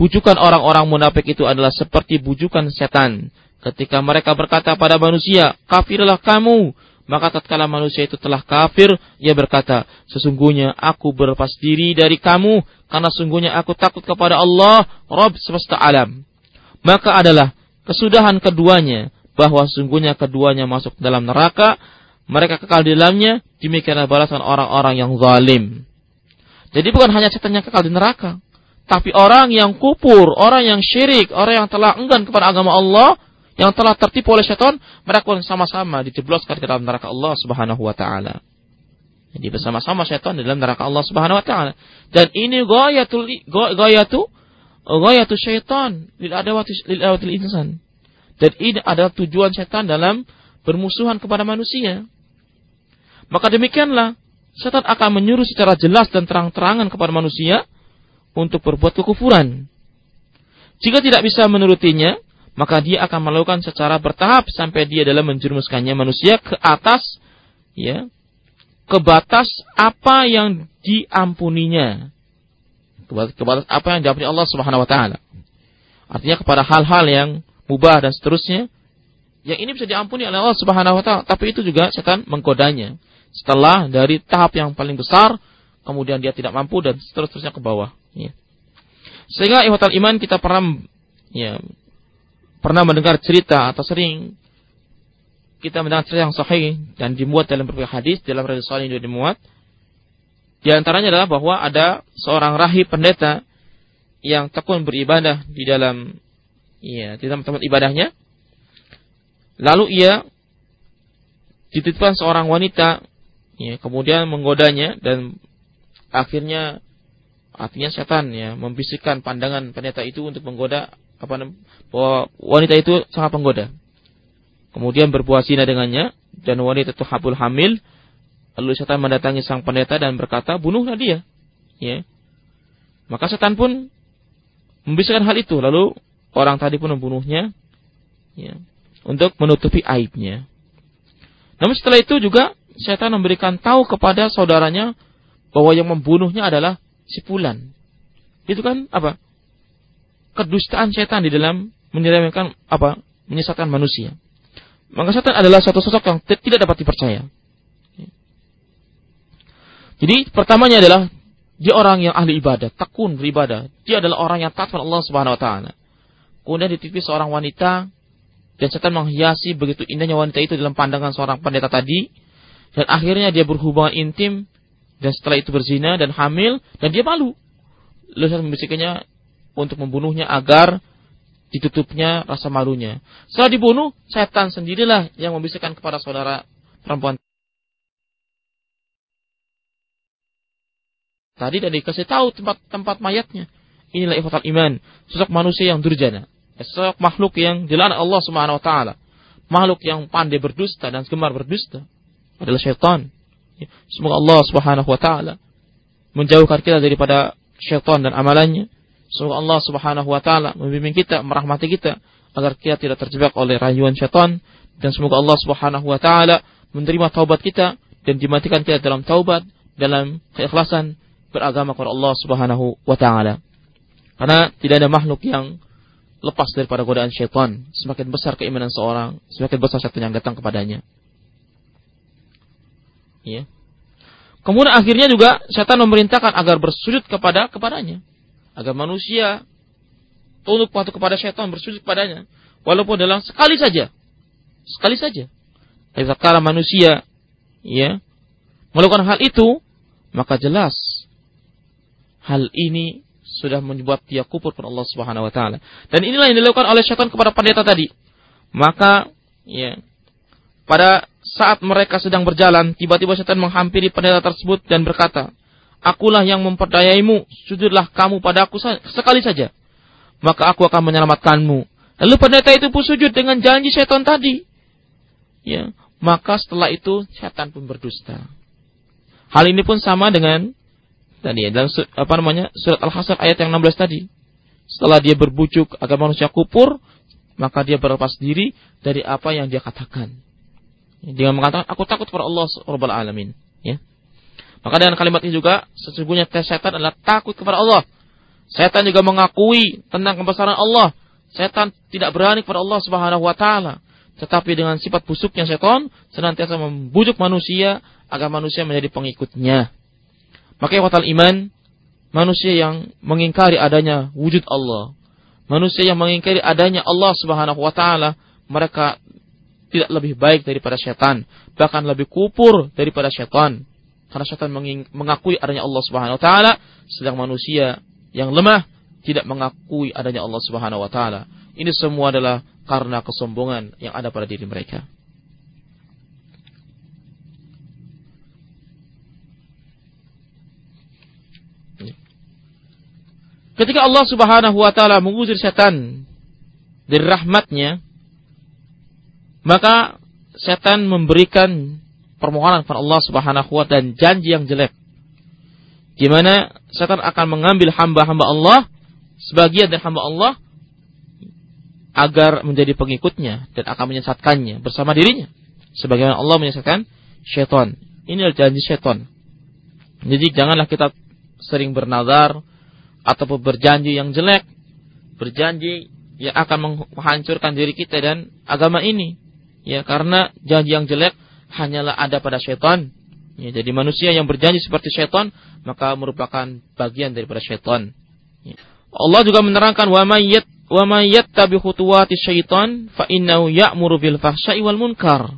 Bujukan orang-orang munafik itu adalah seperti bujukan setan ketika mereka berkata pada manusia, "Kafirlah kamu, maka tatkala manusia itu telah kafir, ia berkata, sesungguhnya aku berlepas diri dari kamu, karena sungguhnya aku takut kepada Allah, Rabb semesta alam. Maka adalah kesudahan keduanya, bahwa sungguhnya keduanya masuk dalam neraka, mereka kekal di dalamnya, demikianlah balasan orang-orang yang zalim. Jadi bukan hanya setan yang kekal di neraka, tapi orang yang kupur, orang yang syirik, orang yang telah enggan kepada agama Allah, yang telah tertipu oleh syaitan, mereka pun sama-sama dijebloskan ke dalam neraka Allah Subhanahu wa taala. Jadi bersama-sama syaitan dalam neraka Allah Subhanahu wa taala. Dan ini ghayatul ghayatu ghayatu syaitan lil adawati lil adawatil insan. Dan ini adalah tujuan syaitan dalam bermusuhan kepada manusia. Maka demikianlah setan akan menyuruh secara jelas dan terang-terangan kepada manusia untuk berbuat kekufuran. Jika tidak bisa menurutinya, maka dia akan melakukan secara bertahap sampai dia dalam menjerumuskannya manusia ke atas ya ke batas apa yang diampuninya. Ke batas apa yang diampuni Allah Subhanahu wa taala. Artinya kepada hal-hal yang mubah dan seterusnya yang ini bisa diampuni oleh Allah Subhanahu wa taala tapi itu juga setan menggodanya. Setelah dari tahap yang paling besar kemudian dia tidak mampu dan seterusnya ke bawah ya. sehingga ihwatal iman kita pernah ya pernah mendengar cerita atau sering kita mendengar cerita yang sahih dan dimuat dalam berbagai hadis dalam hadis sahih juga dimuat. Di antaranya adalah bahwa ada seorang rahib pendeta yang tekun beribadah di dalam ya di tempat-tempat ibadahnya. Lalu ia dititipkan seorang wanita ya kemudian menggodanya dan akhirnya artinya setan ya membisikkan pandangan pendeta itu untuk menggoda apa bahwa wanita itu sangat penggoda. Kemudian berbuat zina dengannya dan wanita itu habul hamil. Lalu setan mendatangi sang pendeta dan berkata, bunuhlah dia. Ya. Maka setan pun membisikkan hal itu. Lalu orang tadi pun membunuhnya ya, untuk menutupi aibnya. Namun setelah itu juga setan memberikan tahu kepada saudaranya bahwa yang membunuhnya adalah si Fulan. Itu kan apa? Kedustaan setan di dalam menyelewengkan apa menyesatkan manusia. Maka setan adalah suatu sosok yang tidak dapat dipercaya. Jadi pertamanya adalah dia orang yang ahli ibadah, tekun beribadah. Dia adalah orang yang taat Allah Subhanahu wa taala. Kemudian ditipi seorang wanita dan setan menghiasi begitu indahnya wanita itu dalam pandangan seorang pendeta tadi dan akhirnya dia berhubungan intim dan setelah itu berzina dan hamil dan dia malu. Lalu setan membisikkannya untuk membunuhnya agar ditutupnya rasa malunya. Setelah dibunuh, setan sendirilah yang membisikkan kepada saudara perempuan tadi dan dikasih tahu tempat tempat mayatnya. Inilah ikhwatal iman, sosok manusia yang durjana, sosok makhluk yang dilaknat Allah Subhanahu wa taala. Makhluk yang pandai berdusta dan gemar berdusta adalah syaitan. Semoga Allah Subhanahu wa taala menjauhkan kita daripada syaitan dan amalannya Semoga Allah Subhanahu wa taala membimbing kita, merahmati kita agar kita tidak terjebak oleh rayuan syaitan dan semoga Allah Subhanahu wa taala menerima taubat kita dan dimatikan kita dalam taubat, dalam keikhlasan beragama kepada Allah Subhanahu wa taala. Karena tidak ada makhluk yang lepas daripada godaan syaitan. Semakin besar keimanan seorang, semakin besar syaitan yang datang kepadanya. Ya. Kemudian akhirnya juga syaitan memerintahkan agar bersujud kepada kepadanya agar manusia tunduk patuh kepada syaitan bersujud kepadanya walaupun dalam sekali saja sekali saja tapi manusia ya melakukan hal itu maka jelas hal ini sudah membuat dia kufur pada Allah Subhanahu wa taala. Dan inilah yang dilakukan oleh syaitan kepada pendeta tadi. Maka ya pada saat mereka sedang berjalan, tiba-tiba syaitan menghampiri pendeta tersebut dan berkata, Akulah yang memperdayaimu, sujudlah kamu padaku sekali saja. Maka aku akan menyelamatkanmu. Lalu pendeta itu pun sujud dengan janji setan tadi. Ya, maka setelah itu setan pun berdusta. Hal ini pun sama dengan tadi ya, dalam apa namanya surat Al-Hasr ayat yang 16 tadi. Setelah dia berbujuk agar manusia kupur, maka dia berlepas diri dari apa yang dia katakan. Dia mengatakan, aku takut kepada Allah Rabbul Alamin. Ya. Maka dengan kalimat ini juga sesungguhnya tes setan adalah takut kepada Allah. Setan juga mengakui tentang kebesaran Allah. Setan tidak berani kepada Allah Subhanahu wa taala. Tetapi dengan sifat busuknya setan senantiasa membujuk manusia agar manusia menjadi pengikutnya. Maka watal iman manusia yang mengingkari adanya wujud Allah, manusia yang mengingkari adanya Allah Subhanahu wa taala, mereka tidak lebih baik daripada setan, bahkan lebih kupur daripada setan. Karena syaitan mengakui adanya Allah Subhanahu wa taala, sedang manusia yang lemah tidak mengakui adanya Allah Subhanahu wa taala. Ini semua adalah karena kesombongan yang ada pada diri mereka. Ketika Allah Subhanahu wa taala mengusir setan dari rahmatnya, maka setan memberikan permohonan kepada Allah Subhanahu wa dan janji yang jelek. Di mana setan akan mengambil hamba-hamba Allah sebagian dari hamba Allah agar menjadi pengikutnya dan akan menyesatkannya bersama dirinya. Sebagaimana Allah menyesatkan syaitan. Ini adalah janji syaitan. Jadi janganlah kita sering bernazar ataupun berjanji yang jelek, berjanji yang akan menghancurkan diri kita dan agama ini. Ya, karena janji yang jelek hanyalah ada pada syaitan. Ya, jadi manusia yang berjanji seperti syaitan maka merupakan bagian daripada syaitan. Ya. Allah juga menerangkan wa mayyat wa khutuwati syaitan fa innahu ya'muru bil fahsya'i wal munkar.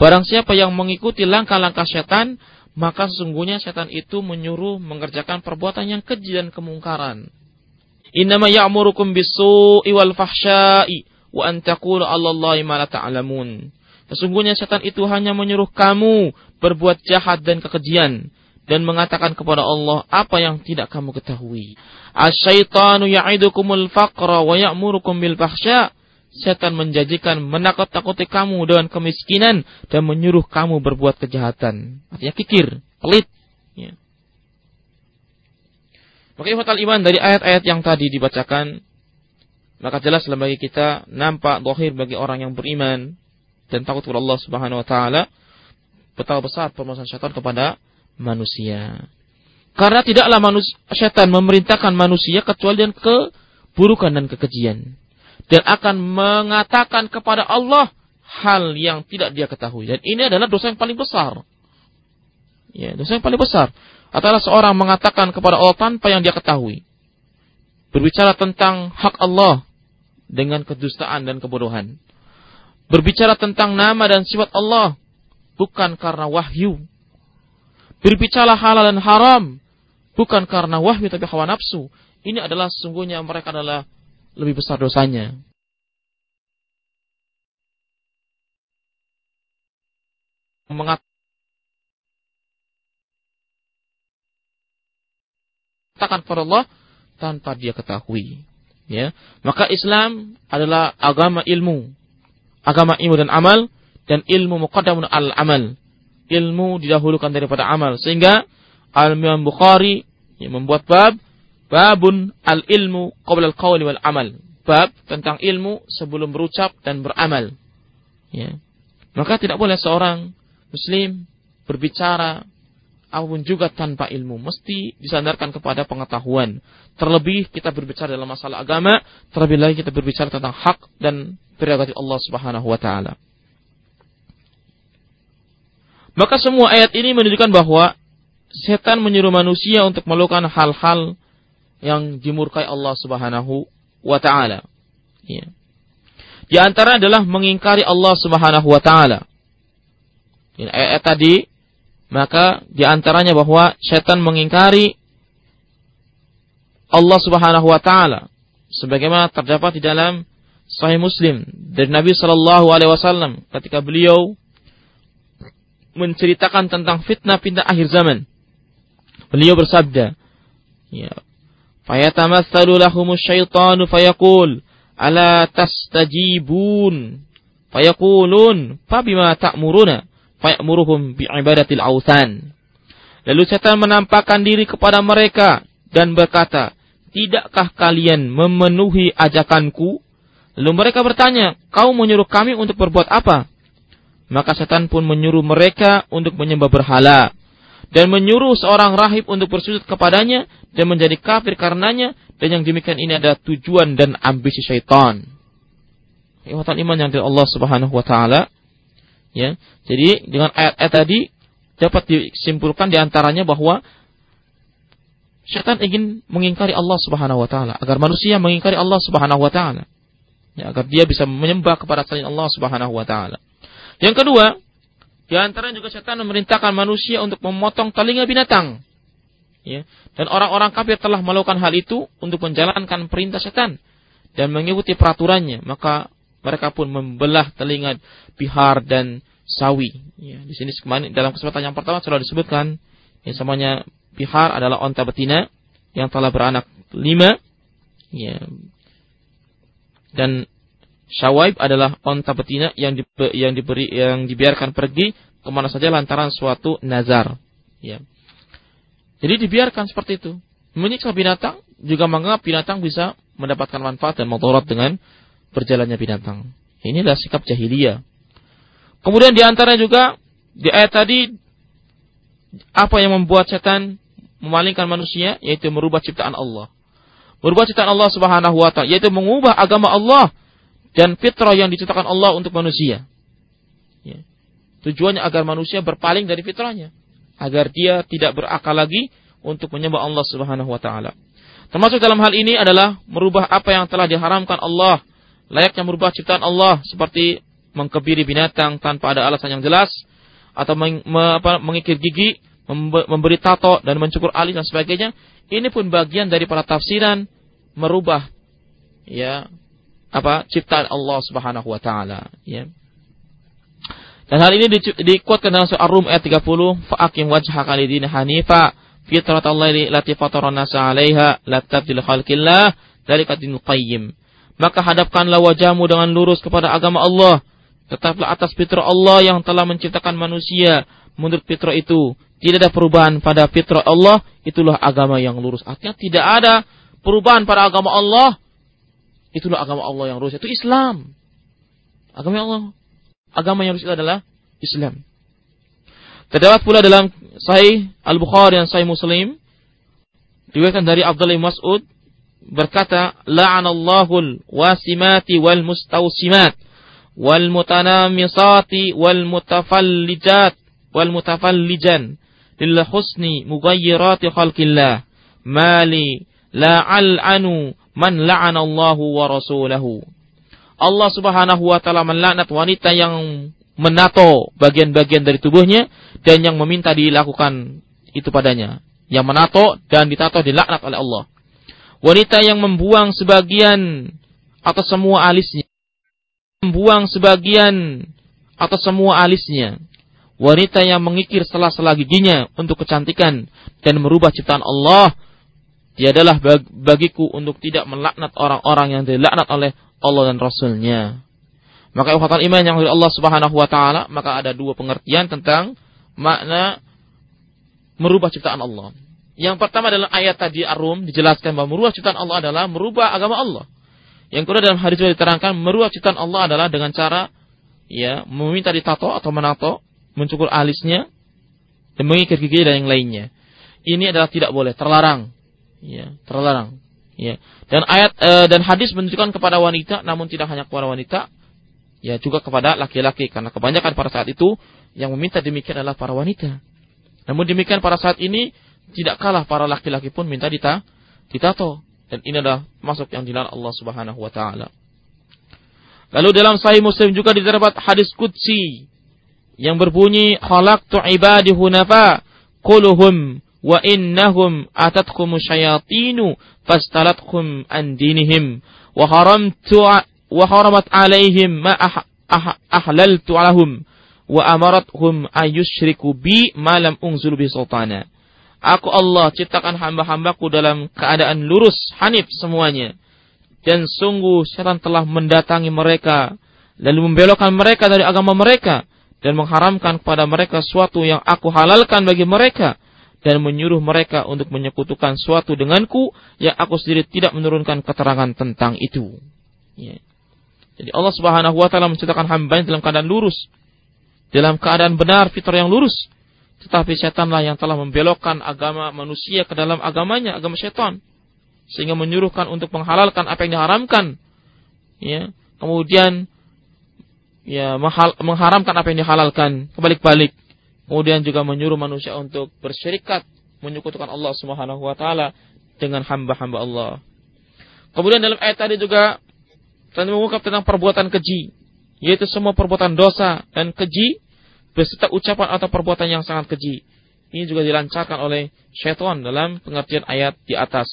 Barang siapa yang mengikuti langkah-langkah setan, maka sesungguhnya setan itu menyuruh mengerjakan perbuatan yang keji dan kemungkaran. Innama ya'murukum bisu'i wal fahsya'i wa an taqulu 'alallahi ma la. Sesungguhnya setan itu hanya menyuruh kamu berbuat jahat dan kekejian dan mengatakan kepada Allah apa yang tidak kamu ketahui. Asyaitanu ya'idukumul faqra wa ya'murukum bil fahsya. Setan menjanjikan menakut-takuti kamu dengan kemiskinan dan menyuruh kamu berbuat kejahatan. Artinya kikir, pelit. Ya. Maka fatal iman dari ayat-ayat yang tadi dibacakan, maka jelas bagi kita nampak dohir bagi orang yang beriman dan takut kepada Allah Subhanahu Wa Taala betapa besar permasalahan syaitan kepada manusia. Karena tidaklah manusia, setan memerintahkan manusia kecuali dengan keburukan dan kekejian. Dan akan mengatakan kepada Allah hal yang tidak dia ketahui. Dan ini adalah dosa yang paling besar. Ya, dosa yang paling besar. Adalah seorang mengatakan kepada Allah tanpa yang dia ketahui. Berbicara tentang hak Allah dengan kedustaan dan kebodohan. Berbicara tentang nama dan sifat Allah bukan karena wahyu. Berbicara halal dan haram bukan karena wahyu tapi hawa nafsu. Ini adalah sesungguhnya mereka adalah lebih besar dosanya. Mengatakan kepada Allah tanpa dia ketahui. Ya, maka Islam adalah agama ilmu, agama ilmu dan amal, dan ilmu muqaddamun al amal. Ilmu didahulukan daripada amal, sehingga Al-Imam Bukhari yang membuat bab babun al-ilmu qabla al-qawli wal amal. Bab tentang ilmu sebelum berucap dan beramal. Ya. Maka tidak boleh seorang muslim berbicara apa pun juga tanpa ilmu. Mesti disandarkan kepada pengetahuan. Terlebih kita berbicara dalam masalah agama, terlebih lagi kita berbicara tentang hak dan prerogatif Allah Subhanahu wa taala. Maka semua ayat ini menunjukkan bahwa setan menyuruh manusia untuk melakukan hal-hal yang dimurkai Allah Subhanahu wa taala. Ya. Di antara adalah mengingkari Allah Subhanahu wa taala. Ini ayat tadi maka di antaranya bahwa setan mengingkari Allah Subhanahu wa taala sebagaimana terdapat di dalam Sahih Muslim dari Nabi sallallahu alaihi wasallam ketika beliau menceritakan tentang fitnah-fitnah akhir zaman. Beliau bersabda, ya, fayatamatsalu lahumus syaitanu fayaqul ala tastajibun fayaqulun fabima ta'muruna fayamuruhum bi'ibadatil ausan. Lalu setan menampakkan diri kepada mereka dan berkata, Tidakkah kalian memenuhi ajakanku? Lalu mereka bertanya, kau menyuruh kami untuk berbuat apa? Maka setan pun menyuruh mereka untuk menyembah berhala dan menyuruh seorang rahib untuk bersujud kepadanya dan menjadi kafir karenanya dan yang demikian ini adalah tujuan dan ambisi syaitan. Ikhwatan iman yang dari Allah Subhanahu wa taala. Ya. Jadi dengan ayat-ayat tadi dapat disimpulkan di antaranya bahwa syaitan ingin mengingkari Allah Subhanahu wa taala agar manusia mengingkari Allah Subhanahu wa taala. Ya, agar dia bisa menyembah kepada selain Allah Subhanahu wa taala. Yang kedua, di antara juga setan memerintahkan manusia untuk memotong telinga binatang. Ya. Dan orang-orang kafir telah melakukan hal itu untuk menjalankan perintah setan dan mengikuti peraturannya. Maka mereka pun membelah telinga bihar dan sawi. Ya. Di sini kemarin dalam kesempatan yang pertama sudah disebutkan yang samanya bihar adalah onta betina yang telah beranak lima. Ya. Dan Syawaib adalah onta betina yang di, yang diberi yang dibiarkan pergi ke mana saja lantaran suatu nazar. Ya. Jadi dibiarkan seperti itu. Menyiksa binatang juga menganggap binatang bisa mendapatkan manfaat dan motorot dengan berjalannya binatang. Ini adalah sikap jahiliyah. Kemudian di antara juga di ayat tadi apa yang membuat setan memalingkan manusia yaitu merubah ciptaan Allah. Merubah ciptaan Allah Subhanahu wa taala yaitu mengubah agama Allah dan fitrah yang diciptakan Allah untuk manusia. Ya. Tujuannya agar manusia berpaling dari fitrahnya, agar dia tidak berakal lagi untuk menyembah Allah Subhanahu wa taala. Termasuk dalam hal ini adalah merubah apa yang telah diharamkan Allah, layaknya merubah ciptaan Allah seperti mengkebiri binatang tanpa ada alasan yang jelas atau meng, me, apa, mengikir gigi, memberi tato dan mencukur alis dan sebagainya. Ini pun bagian dari para tafsiran merubah ya apa ciptaan Allah Subhanahu wa taala ya. Dan hal ini dikuatkan dalam surah Ar-Rum ayat 30, fa'akim wajhaka lidin hanifa fitrat Allah lati fataran nasa 'alaiha la tabdil khalqillah dzalika dinul qayyim. Maka hadapkanlah wajahmu dengan lurus kepada agama Allah. Tetaplah atas fitrah Allah yang telah menciptakan manusia. Menurut fitrah itu, tidak ada perubahan pada fitrah Allah, itulah agama yang lurus. Artinya tidak ada perubahan pada agama Allah, itulah agama Allah yang lurus. Itu Islam. Agama Allah. Agama yang lurus itu adalah Islam. Terdapat pula dalam Sahih Al-Bukhari dan Sahih Muslim diriwayatkan dari Abdullah Mas'ud berkata, "La'anallahu wasimati wal mustawsimat wal mutanamisati wal mutafallijat wal mutafallijan lil husni mughayyirati khalqillah mali la'al'anu man la'anallahu wa rasulahu." Allah Subhanahu wa taala melaknat wanita yang menato bagian-bagian dari tubuhnya dan yang meminta dilakukan itu padanya. Yang menato dan ditato dilaknat oleh Allah. Wanita yang membuang sebagian atau semua alisnya. Membuang sebagian atau semua alisnya. Wanita yang mengikir sela-sela giginya untuk kecantikan dan merubah ciptaan Allah. Dia adalah bagiku untuk tidak melaknat orang-orang yang dilaknat oleh Allah dan Rasulnya. Maka ikhwatal iman yang dari Allah Subhanahu wa taala, maka ada dua pengertian tentang makna merubah ciptaan Allah. Yang pertama dalam ayat tadi Ar-Rum dijelaskan bahwa merubah ciptaan Allah adalah merubah agama Allah. Yang kedua dalam hadis juga diterangkan merubah ciptaan Allah adalah dengan cara ya meminta ditato atau menato, mencukur alisnya dan mengikir gigi dan yang lainnya. Ini adalah tidak boleh, terlarang. Ya, terlarang. Ya. Dan ayat e, dan hadis menunjukkan kepada wanita namun tidak hanya kepada wanita, ya juga kepada laki-laki karena kebanyakan pada saat itu yang meminta demikian adalah para wanita. Namun demikian pada saat ini tidak kalah para laki-laki pun minta dita, ditato dan ini adalah masuk yang dilarang Allah Subhanahu wa taala. Lalu dalam Sahih Muslim juga terdapat hadis qudsi yang berbunyi khalaqtu ibadi hunafa quluhum wa innahum atatkum syayatinu fastalatkum an dinihim wa haramtu wa haramat alaihim ma ah, ah, ahlaltu alahum wa amarathum ayushriku bi ma lam unzul bi sultana. Aku Allah ciptakan hamba-hambaku dalam keadaan lurus, hanif semuanya. Dan sungguh setan telah mendatangi mereka, lalu membelokkan mereka dari agama mereka, dan mengharamkan kepada mereka suatu yang aku halalkan bagi mereka, dan menyuruh mereka untuk menyekutukan suatu denganku yang aku sendiri tidak menurunkan keterangan tentang itu. Ya. Jadi Allah Subhanahu wa taala menciptakan hamba dalam keadaan lurus. Dalam keadaan benar fitrah yang lurus. Tetapi setanlah yang telah membelokkan agama manusia ke dalam agamanya, agama setan. Sehingga menyuruhkan untuk menghalalkan apa yang diharamkan. Ya, kemudian ya mengharamkan apa yang dihalalkan, kebalik-balik. Kemudian juga menyuruh manusia untuk bersyirikat, menyekutukan Allah Subhanahu wa taala dengan hamba-hamba Allah. Kemudian dalam ayat tadi juga dan mengungkap tentang perbuatan keji, yaitu semua perbuatan dosa dan keji beserta ucapan atau perbuatan yang sangat keji. Ini juga dilancarkan oleh syaitan dalam pengertian ayat di atas.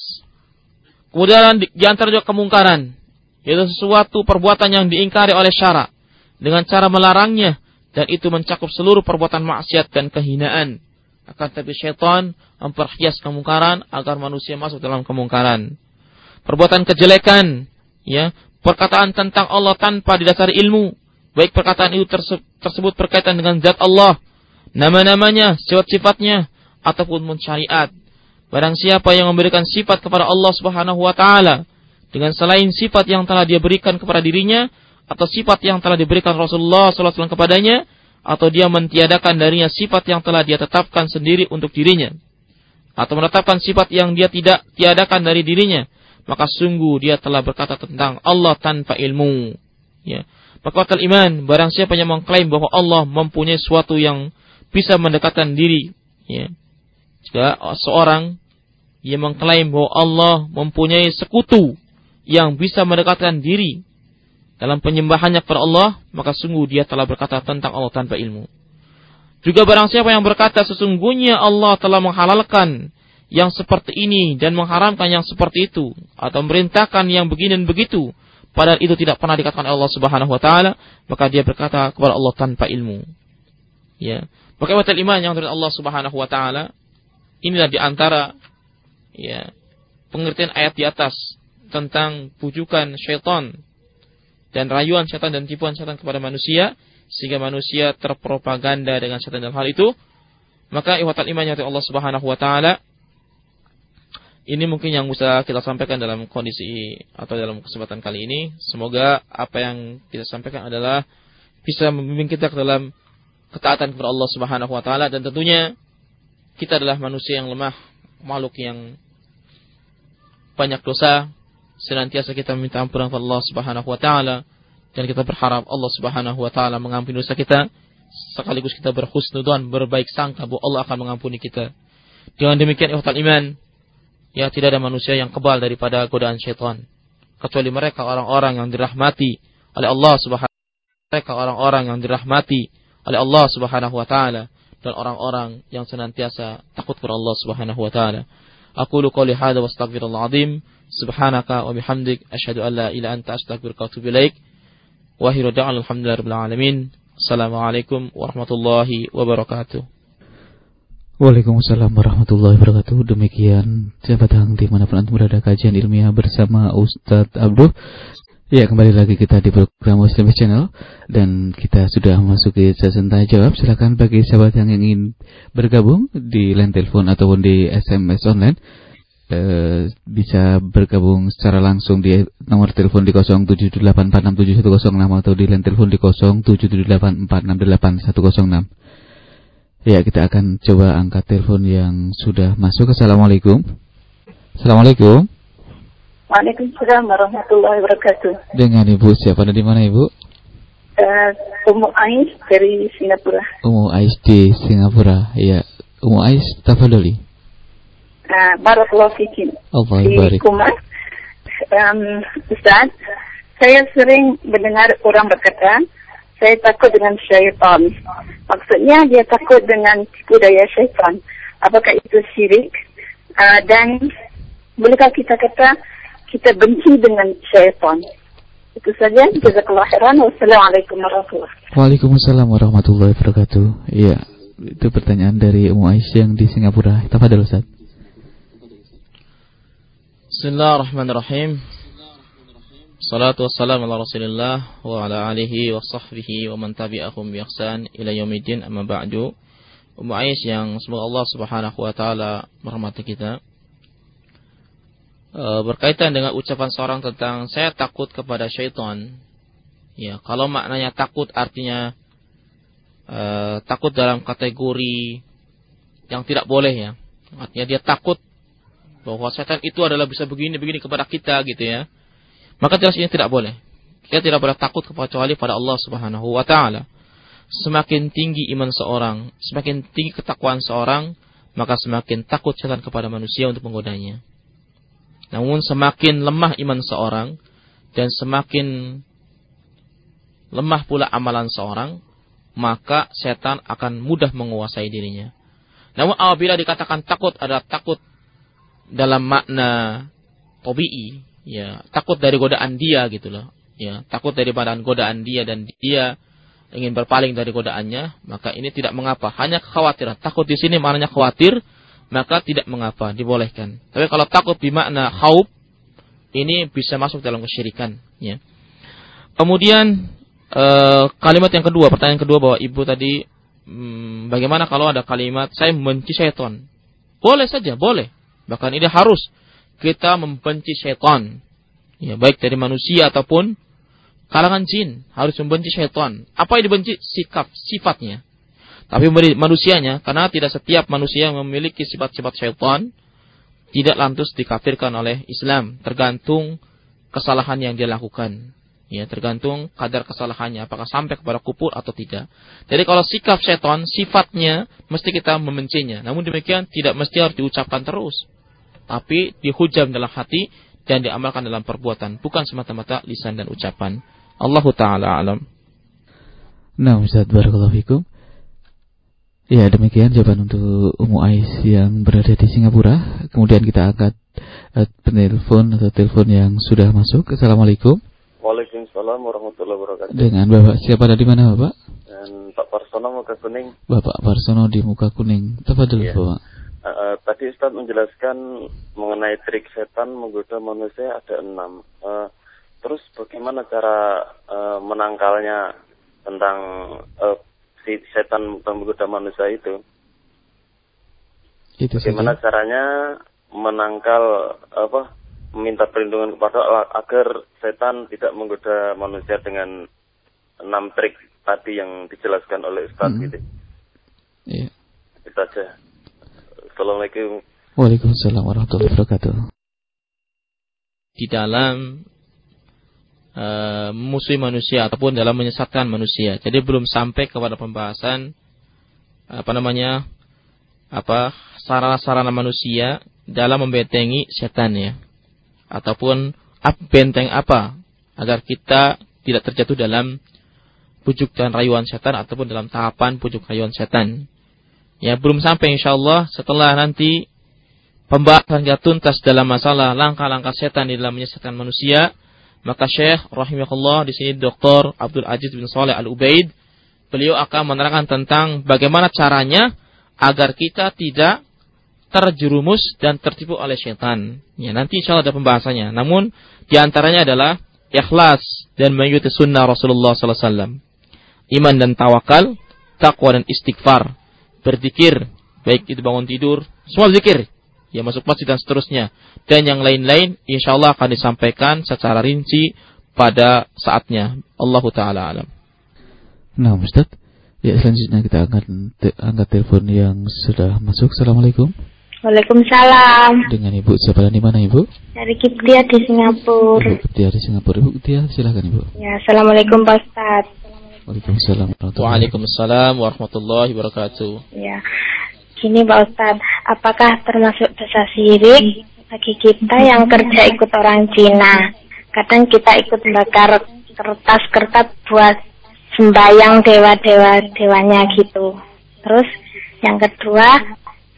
Kemudian di, antara juga kemungkaran, yaitu sesuatu perbuatan yang diingkari oleh syara dengan cara melarangnya dan itu mencakup seluruh perbuatan maksiat dan kehinaan. Akan tapi syaitan memperhias kemungkaran agar manusia masuk dalam kemungkaran. Perbuatan kejelekan, ya, perkataan tentang Allah tanpa didasari ilmu, baik perkataan itu tersebut berkaitan dengan zat Allah. Nama-namanya, sifat-sifatnya, ataupun syariat. Barang siapa yang memberikan sifat kepada Allah Subhanahu wa taala dengan selain sifat yang telah dia berikan kepada dirinya atau sifat yang telah diberikan Rasulullah SAW kepadanya atau dia mentiadakan darinya sifat yang telah dia tetapkan sendiri untuk dirinya atau menetapkan sifat yang dia tidak tiadakan dari dirinya maka sungguh dia telah berkata tentang Allah tanpa ilmu. Ya maka iman barang siapa yang mengklaim bahwa Allah mempunyai sesuatu yang bisa mendekatkan diri ya jika seorang yang mengklaim bahwa Allah mempunyai sekutu yang bisa mendekatkan diri dalam penyembahannya kepada Allah, maka sungguh dia telah berkata tentang Allah tanpa ilmu. Juga barang siapa yang berkata sesungguhnya Allah telah menghalalkan yang seperti ini dan mengharamkan yang seperti itu atau memerintahkan yang begini dan begitu padahal itu tidak pernah dikatakan Allah Subhanahu wa taala maka dia berkata kepada Allah tanpa ilmu. Ya. Maka iman yang dari Allah Subhanahu wa taala Inilah di antara ya pengertian ayat di atas tentang pujukan syaitan dan rayuan syaitan dan tipuan syaitan kepada manusia sehingga manusia terpropaganda dengan syaitan dalam hal itu. Maka ihwatal iman yang Allah Subhanahu wa taala ini mungkin yang bisa kita sampaikan dalam kondisi atau dalam kesempatan kali ini. Semoga apa yang kita sampaikan adalah bisa membimbing kita ke dalam ketaatan kepada Allah Subhanahu wa taala dan tentunya kita adalah manusia yang lemah, makhluk yang banyak dosa, senantiasa kita meminta ampunan kepada Allah Subhanahu wa taala dan kita berharap Allah Subhanahu wa taala mengampuni dosa kita sekaligus kita berhusnudzon berbaik sangka bahwa Allah akan mengampuni kita. Dengan demikian ihwatal iman, ya tidak ada manusia yang kebal daripada godaan syaitan kecuali mereka orang-orang yang dirahmati oleh Allah Subhanahu mereka orang-orang yang dirahmati oleh Allah Subhanahu wa taala dan orang-orang yang senantiasa takut kepada Allah Subhanahu wa taala. Aku qouli hadza wastaghfirullah azim. Subhanaka wa bihamdik asyhadu an la ilaha anta astaghfiruka wa atubu ilaik. Wa da'wana alhamdulillahirabbil alamin. Assalamualaikum warahmatullahi wabarakatuh. Waalaikumsalam warahmatullahi wabarakatuh. Demikian sahabat hang di mana pun anda berada kajian ilmiah bersama Ustadz Abdul Ya, kembali lagi kita di program Muslim Channel dan kita sudah memasuki sesi tanya jawab. Silakan bagi sahabat yang ingin bergabung di line telepon ataupun di SMS online eh, bisa bergabung secara langsung di nomor telepon di 0778467106 atau di line telepon di 0778468106. Ya, kita akan coba angkat telepon yang sudah masuk. Assalamualaikum. Assalamualaikum. Waalaikumsalam warahmatullahi wabarakatuh. Dengan Ibu siapa dan di mana Ibu? Uh, Umu Ais dari Singapura. Umu Ais di Singapura. Ya, Umu Ais tafadholi. Uh, Barakallahu fikin. Allah di. Kumar. Um, Ustaz, saya sering mendengar orang berkata, saya takut dengan syaitan. Maksudnya dia takut dengan tipu daya syaitan. Apakah itu syirik? Uh, dan bolehkah kita kata kita benci dengan syaitan. Itu saja. Jazakallah khairan. Wassalamualaikum warahmatullahi wabarakatuh. Waalaikumsalam warahmatullahi wabarakatuh. Iya, itu pertanyaan dari Umu Aisyah yang di Singapura. Tafadhol Ustaz. Bismillahirrahmanirrahim. Salatu wassalamu ala Rasulillah wa ala alihi wa sahbihi wa man tabi'ahum bi ihsan ila yaumiddin amma ba'du. Ummu Aisyah yang semoga Allah Subhanahu wa taala merahmati kita. E, berkaitan dengan ucapan seorang tentang saya takut kepada syaitan. Ya, kalau maknanya takut artinya e, takut dalam kategori yang tidak boleh ya. Artinya dia takut bahwa setan itu adalah bisa begini-begini kepada kita gitu ya. Maka jelas ini tidak boleh. Kita tidak boleh takut kecuali pada Allah Subhanahu wa taala. Semakin tinggi iman seorang, semakin tinggi ketakwaan seorang, maka semakin takut setan kepada manusia untuk menggodanya. Namun semakin lemah iman seorang dan semakin lemah pula amalan seorang, maka setan akan mudah menguasai dirinya. Namun apabila dikatakan takut adalah takut dalam makna tobi'i, ya takut dari godaan dia gitu loh, ya takut dari badan godaan dia dan dia ingin berpaling dari godaannya, maka ini tidak mengapa, hanya kekhawatiran. Takut di sini maknanya khawatir, maka tidak mengapa, dibolehkan. Tapi kalau takut bermakna khauf, ini bisa masuk dalam kesyirikan. Ya. Kemudian e, kalimat yang kedua, pertanyaan kedua bahwa ibu tadi hmm, bagaimana kalau ada kalimat saya membenci syaitan? Boleh saja, boleh. Bahkan ini harus kita membenci syaitan. Ya, baik dari manusia ataupun kalangan jin harus membenci syaitan. Apa yang dibenci? Sikap, sifatnya. Tapi manusianya, karena tidak setiap manusia yang memiliki sifat-sifat syaitan, tidak lantas dikafirkan oleh Islam. Tergantung kesalahan yang dia lakukan. Ya, tergantung kadar kesalahannya, apakah sampai kepada kupur atau tidak. Jadi kalau sikap setan, sifatnya mesti kita membencinya. Namun demikian tidak mesti harus diucapkan terus. Tapi dihujam dalam hati dan diamalkan dalam perbuatan, bukan semata-mata lisan dan ucapan. Allah taala alam. Nah, Ustaz barakallahu fikum. Ya, demikian jawaban untuk Umu Ais yang berada di Singapura. Kemudian kita angkat uh, penelpon atau telepon yang sudah masuk. Assalamualaikum. Waalaikumsalam warahmatullahi wabarakatuh. Dengan Bapak siapa dari mana Bapak? Dan Pak Parsono Muka Kuning. Bapak Parsono di Muka Kuning. Tafadhol Iya. Bapak. Uh, tadi Ustaz menjelaskan mengenai trik setan menggoda manusia ada enam. Uh, terus bagaimana cara uh, menangkalnya tentang uh, si setan menggoda manusia itu? Itu Bagaimana saja. caranya menangkal apa meminta perlindungan kepada Allah agar setan tidak menggoda manusia dengan enam trik tadi yang dijelaskan oleh Ustaz Mhm. gitu. Iya. Itu aja. Assalamualaikum. Waalaikumsalam warahmatullahi wabarakatuh. Di dalam uh, memusuhi manusia ataupun dalam menyesatkan manusia. Jadi belum sampai kepada pembahasan apa namanya apa sarana-sarana manusia dalam membentengi setan ya ataupun ap- benteng apa agar kita tidak terjatuh dalam pujuk dan rayuan setan ataupun dalam tahapan pujuk rayuan setan. Ya belum sampai insyaallah setelah nanti pembahasan kita tuntas dalam masalah langkah-langkah setan di dalam menyesatkan manusia, maka Syekh rahimahullah di sini Dr. Abdul Aziz bin Saleh Al Ubaid beliau akan menerangkan tentang bagaimana caranya agar kita tidak terjerumus dan tertipu oleh setan. Ya, nanti insya Allah ada pembahasannya. Namun di antaranya adalah ikhlas dan mengikuti sunnah Rasulullah SAW. Iman dan tawakal, takwa dan istighfar, berzikir, baik itu bangun tidur, semua zikir, ya masuk masjid dan seterusnya. Dan yang lain-lain insya Allah akan disampaikan secara rinci pada saatnya. Allah Ta'ala alam. Nah, Ustaz. Ya, selanjutnya kita angkat te- angkat telepon yang sudah masuk. Assalamualaikum. Waalaikumsalam. Dengan Ibu siapa dan di mana Ibu? Dari Kiptia di Singapura. Ibu Ketia di Singapura. Ibu Ketia, silakan Ibu. Ya, Assalamualaikum Pak Ustaz. Waalaikumsalam warahmatullahi Waalaikumsalam warahmatullahi wabarakatuh. Ya, gini Pak Ustaz, apakah termasuk dosa syirik bagi kita yang kerja ikut orang Cina? Kadang kita ikut bakar kertas-kertas buat sembayang dewa-dewa dewanya gitu. Terus yang kedua,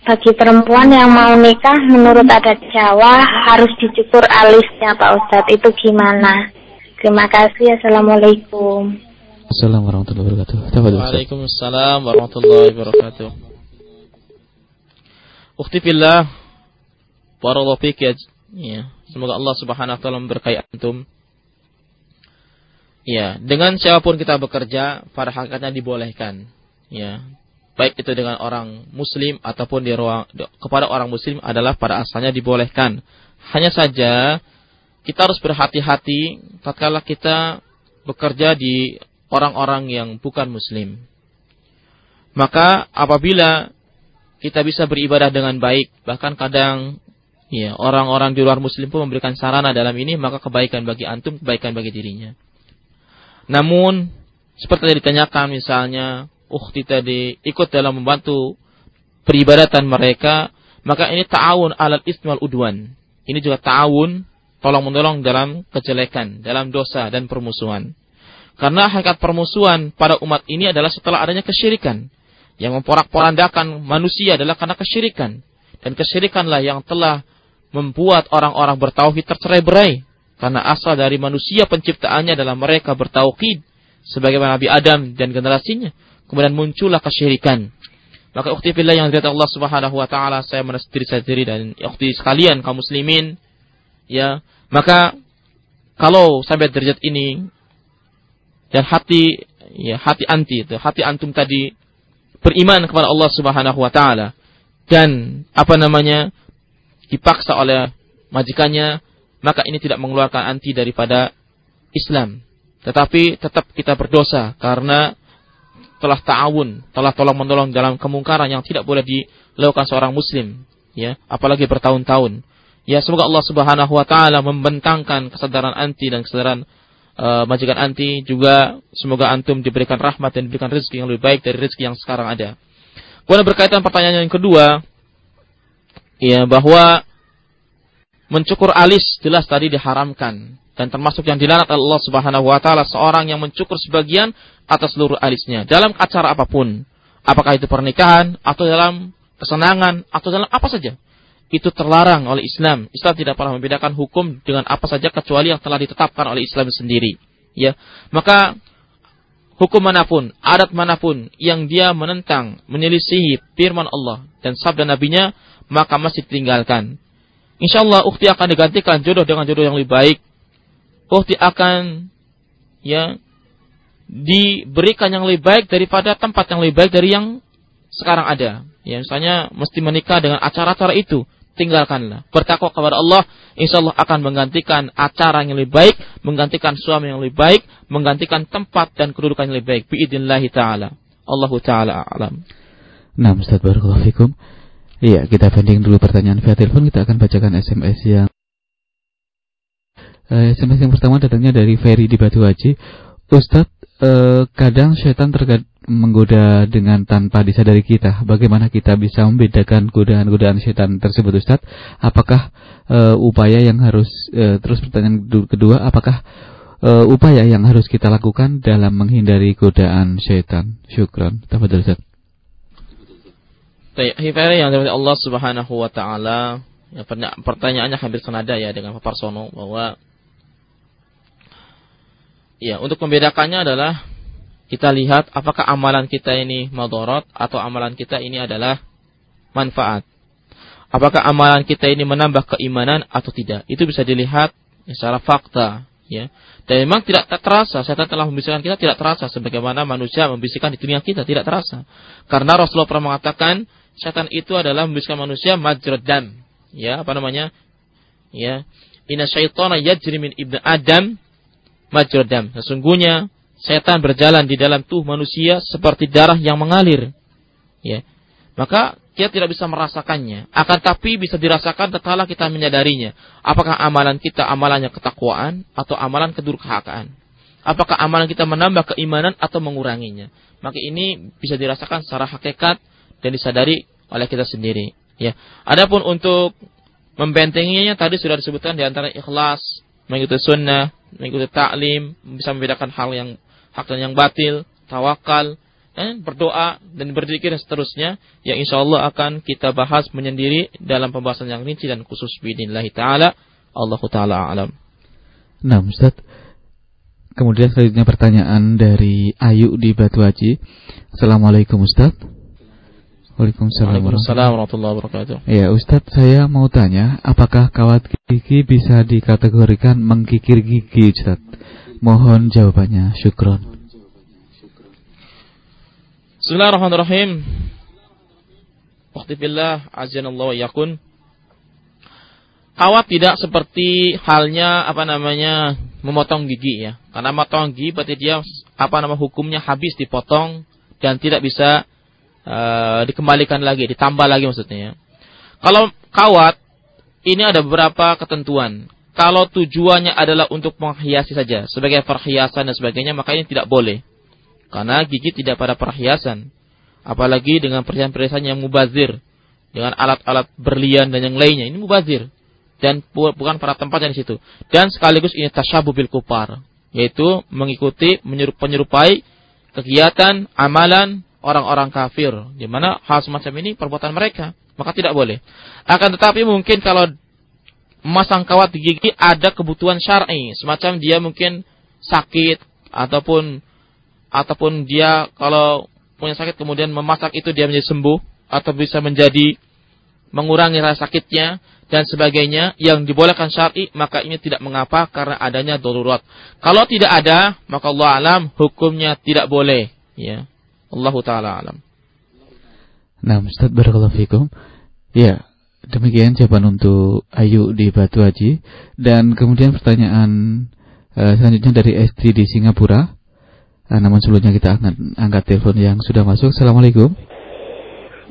bagi perempuan yang mau nikah menurut adat Jawa harus dicukur alisnya Pak Ustadz. Itu gimana? Terima kasih. Assalamualaikum. Assalamualaikum warahmatullahi wabarakatuh. Waalaikumsalam warahmatullahi wabarakatuh. Ukhti fillah, barakallahu fik ya. ya. Semoga Allah Subhanahu wa taala memberkahi antum. Ya, dengan siapa pun kita bekerja pada hakikatnya dibolehkan. Ya. Baik itu dengan orang muslim ataupun di ruang kepada orang muslim adalah pada asalnya dibolehkan. Hanya saja kita harus berhati-hati tatkala kita bekerja di orang-orang yang bukan muslim. Maka apabila kita bisa beribadah dengan baik, bahkan kadang ya orang-orang di luar muslim pun memberikan sarana dalam ini, maka kebaikan bagi antum, kebaikan bagi dirinya. Namun seperti yang ditanyakan misalnya, ukhti tadi ikut dalam membantu peribadatan mereka, maka ini ta'awun alal ismi wal udwan. Ini juga ta'awun tolong menolong dalam kejelekan, dalam dosa dan permusuhan. Karena hakikat permusuhan pada umat ini adalah setelah adanya kesyirikan. Yang memporak-porandakan manusia adalah karena kesyirikan. Dan kesyirikanlah yang telah membuat orang-orang bertauhid tercerai-berai. Karena asal dari manusia penciptaannya adalah mereka bertauhid. Sebagaimana Nabi Adam dan generasinya. Kemudian muncullah kesyirikan. Maka ukti fillah yang dilihat Allah subhanahu wa ta'ala. Saya diri saya sendiri dan ukti sekalian kaum muslimin. Ya, maka kalau sampai derajat ini dan hati ya hati anti itu hati antum tadi beriman kepada Allah Subhanahu wa taala dan apa namanya dipaksa oleh majikannya, maka ini tidak mengeluarkan anti daripada Islam. Tetapi tetap kita berdosa karena telah ta'awun, telah tolong menolong dalam kemungkaran yang tidak boleh dilakukan seorang muslim, ya, apalagi bertahun-tahun. Ya, semoga Allah Subhanahu wa taala membentangkan kesadaran anti dan kesadaran uh, majikan anti juga semoga antum diberikan rahmat dan diberikan rezeki yang lebih baik dari rezeki yang sekarang ada. Kemudian berkaitan pertanyaan yang kedua, ya bahwa mencukur alis jelas tadi diharamkan dan termasuk yang dilarang Allah Subhanahu wa taala seorang yang mencukur sebagian atas seluruh alisnya dalam acara apa pun. Apakah itu pernikahan atau dalam kesenangan atau dalam apa saja. Itu terlarang oleh Islam. Islam tidak pernah membedakan hukum dengan apa saja kecuali yang telah ditetapkan oleh Islam sendiri. Ya. Maka hukum mana pun, adat mana pun yang dia menentang, menyelisihi firman Allah dan sabda nabinya, maka masih ditinggalkan. Insya Allah ukti akan digantikan jodoh dengan jodoh yang lebih baik. Ukti akan ya diberikan yang lebih baik daripada tempat yang lebih baik dari yang sekarang ada. Ya, misalnya mesti menikah dengan acara-acara itu, tinggalkanlah. Bertakwa kepada Allah, insya Allah akan menggantikan acara yang lebih baik, menggantikan suami yang lebih baik, menggantikan tempat dan kedudukan yang lebih baik. Biidnillahi ta'ala. Allahu ta'ala alam. Nah, Ustaz Barakallahu. Iya, kita pending dulu pertanyaan via telepon. Kita akan bacakan SMS yang uh, eh, SMS yang pertama datangnya dari Ferry di Batu Haji. Ustadz, eh, kadang setan terkadang menggoda dengan tanpa disadari kita. Bagaimana kita bisa membedakan godaan-godaan setan tersebut, Ustadz? Apakah uh, upaya yang harus uh, terus pertanyaan kedua, apakah uh, upaya yang harus kita lakukan dalam menghindari godaan setan? Syukran. Tafadhol, Ustadz. Baik, yang dari Allah Subhanahu wa taala, ya, pertanyaannya hampir senada ya dengan Pak Parsono bahwa Ya, untuk membedakannya adalah kita lihat apakah amalan kita ini madorot atau amalan kita ini adalah manfaat. Apakah amalan kita ini menambah keimanan atau tidak? Itu bisa dilihat secara fakta, ya. Dan memang tidak terasa, setan telah membisikkan kita tidak terasa sebagaimana manusia membisikkan di dunia kita tidak terasa. Karena Rasulullah pernah mengatakan setan itu adalah membisikkan manusia majradam, ya, apa namanya? Ya. Inna syaitana yajri min ibnu Adam majrodam. Sesungguhnya setan berjalan di dalam tubuh manusia seperti darah yang mengalir. Ya. Maka kita tidak bisa merasakannya. Akan tapi bisa dirasakan tatkala kita menyadarinya. Apakah amalan kita amalannya ketakwaan atau amalan kedurhakaan? Apakah amalan kita menambah keimanan atau menguranginya? Maka ini bisa dirasakan secara hakikat dan disadari oleh kita sendiri. Ya. Adapun untuk membentenginya tadi sudah disebutkan di antara ikhlas, mengikuti sunnah, mengikuti taklim, bisa membedakan hal yang hak dan yang batil, tawakal, dan berdoa dan berzikir dan seterusnya yang insya Allah akan kita bahas menyendiri dalam pembahasan yang rinci dan khusus bidinillahi ta'ala. Allah ta'ala alam. Nah Ustaz. Kemudian selanjutnya pertanyaan dari Ayu di Batu Haji. Assalamualaikum Ustaz. Waalaikumsalam warahmatullahi wabarakatuh. Ya, Ustadz, saya mau tanya, apakah kawat gigi bisa dikategorikan menggigir gigi, Ustadz? Mohon jawabannya. Syukron. Bismillahirrahmanirrahim. Waqtifillah azanallahu yakun. Kawat tidak seperti halnya apa namanya memotong gigi ya. Karena memotong gigi berarti dia apa nama hukumnya habis dipotong dan tidak bisa uh, dikembalikan lagi, ditambah lagi maksudnya ya. Kalau kawat ini ada beberapa ketentuan. Kalau tujuannya adalah untuk menghiasi saja sebagai perhiasan dan sebagainya, maka ini tidak boleh. Karena gigi tidak pada perhiasan. Apalagi dengan perhiasan-perhiasan yang mubazir. Dengan alat-alat berlian dan yang lainnya. Ini mubazir. Dan bukan pada tempatnya di situ. Dan sekaligus ini tasyabuh bil kupar. Yaitu mengikuti, menyerupai kegiatan, amalan, orang-orang kafir, di mana hal semacam ini perbuatan mereka, maka tidak boleh. Akan tetapi mungkin kalau memasang kawat gigi ada kebutuhan syar'i, semacam dia mungkin sakit ataupun ataupun dia kalau punya sakit kemudian memasak itu dia menjadi sembuh atau bisa menjadi mengurangi rasa sakitnya dan sebagainya yang dibolehkan syar'i maka ini tidak mengapa karena adanya darurat. Kalau tidak ada maka Allah alam hukumnya tidak boleh ya. Allah taala alam. Nah, Ustaz Barakallahu Fikum. Ya, demikian jawaban untuk Ayu di Batu Haji. Dan kemudian pertanyaan uh, selanjutnya dari SD di Singapura. Uh, namun sebelumnya kita akan angkat telepon yang sudah masuk. Assalamualaikum.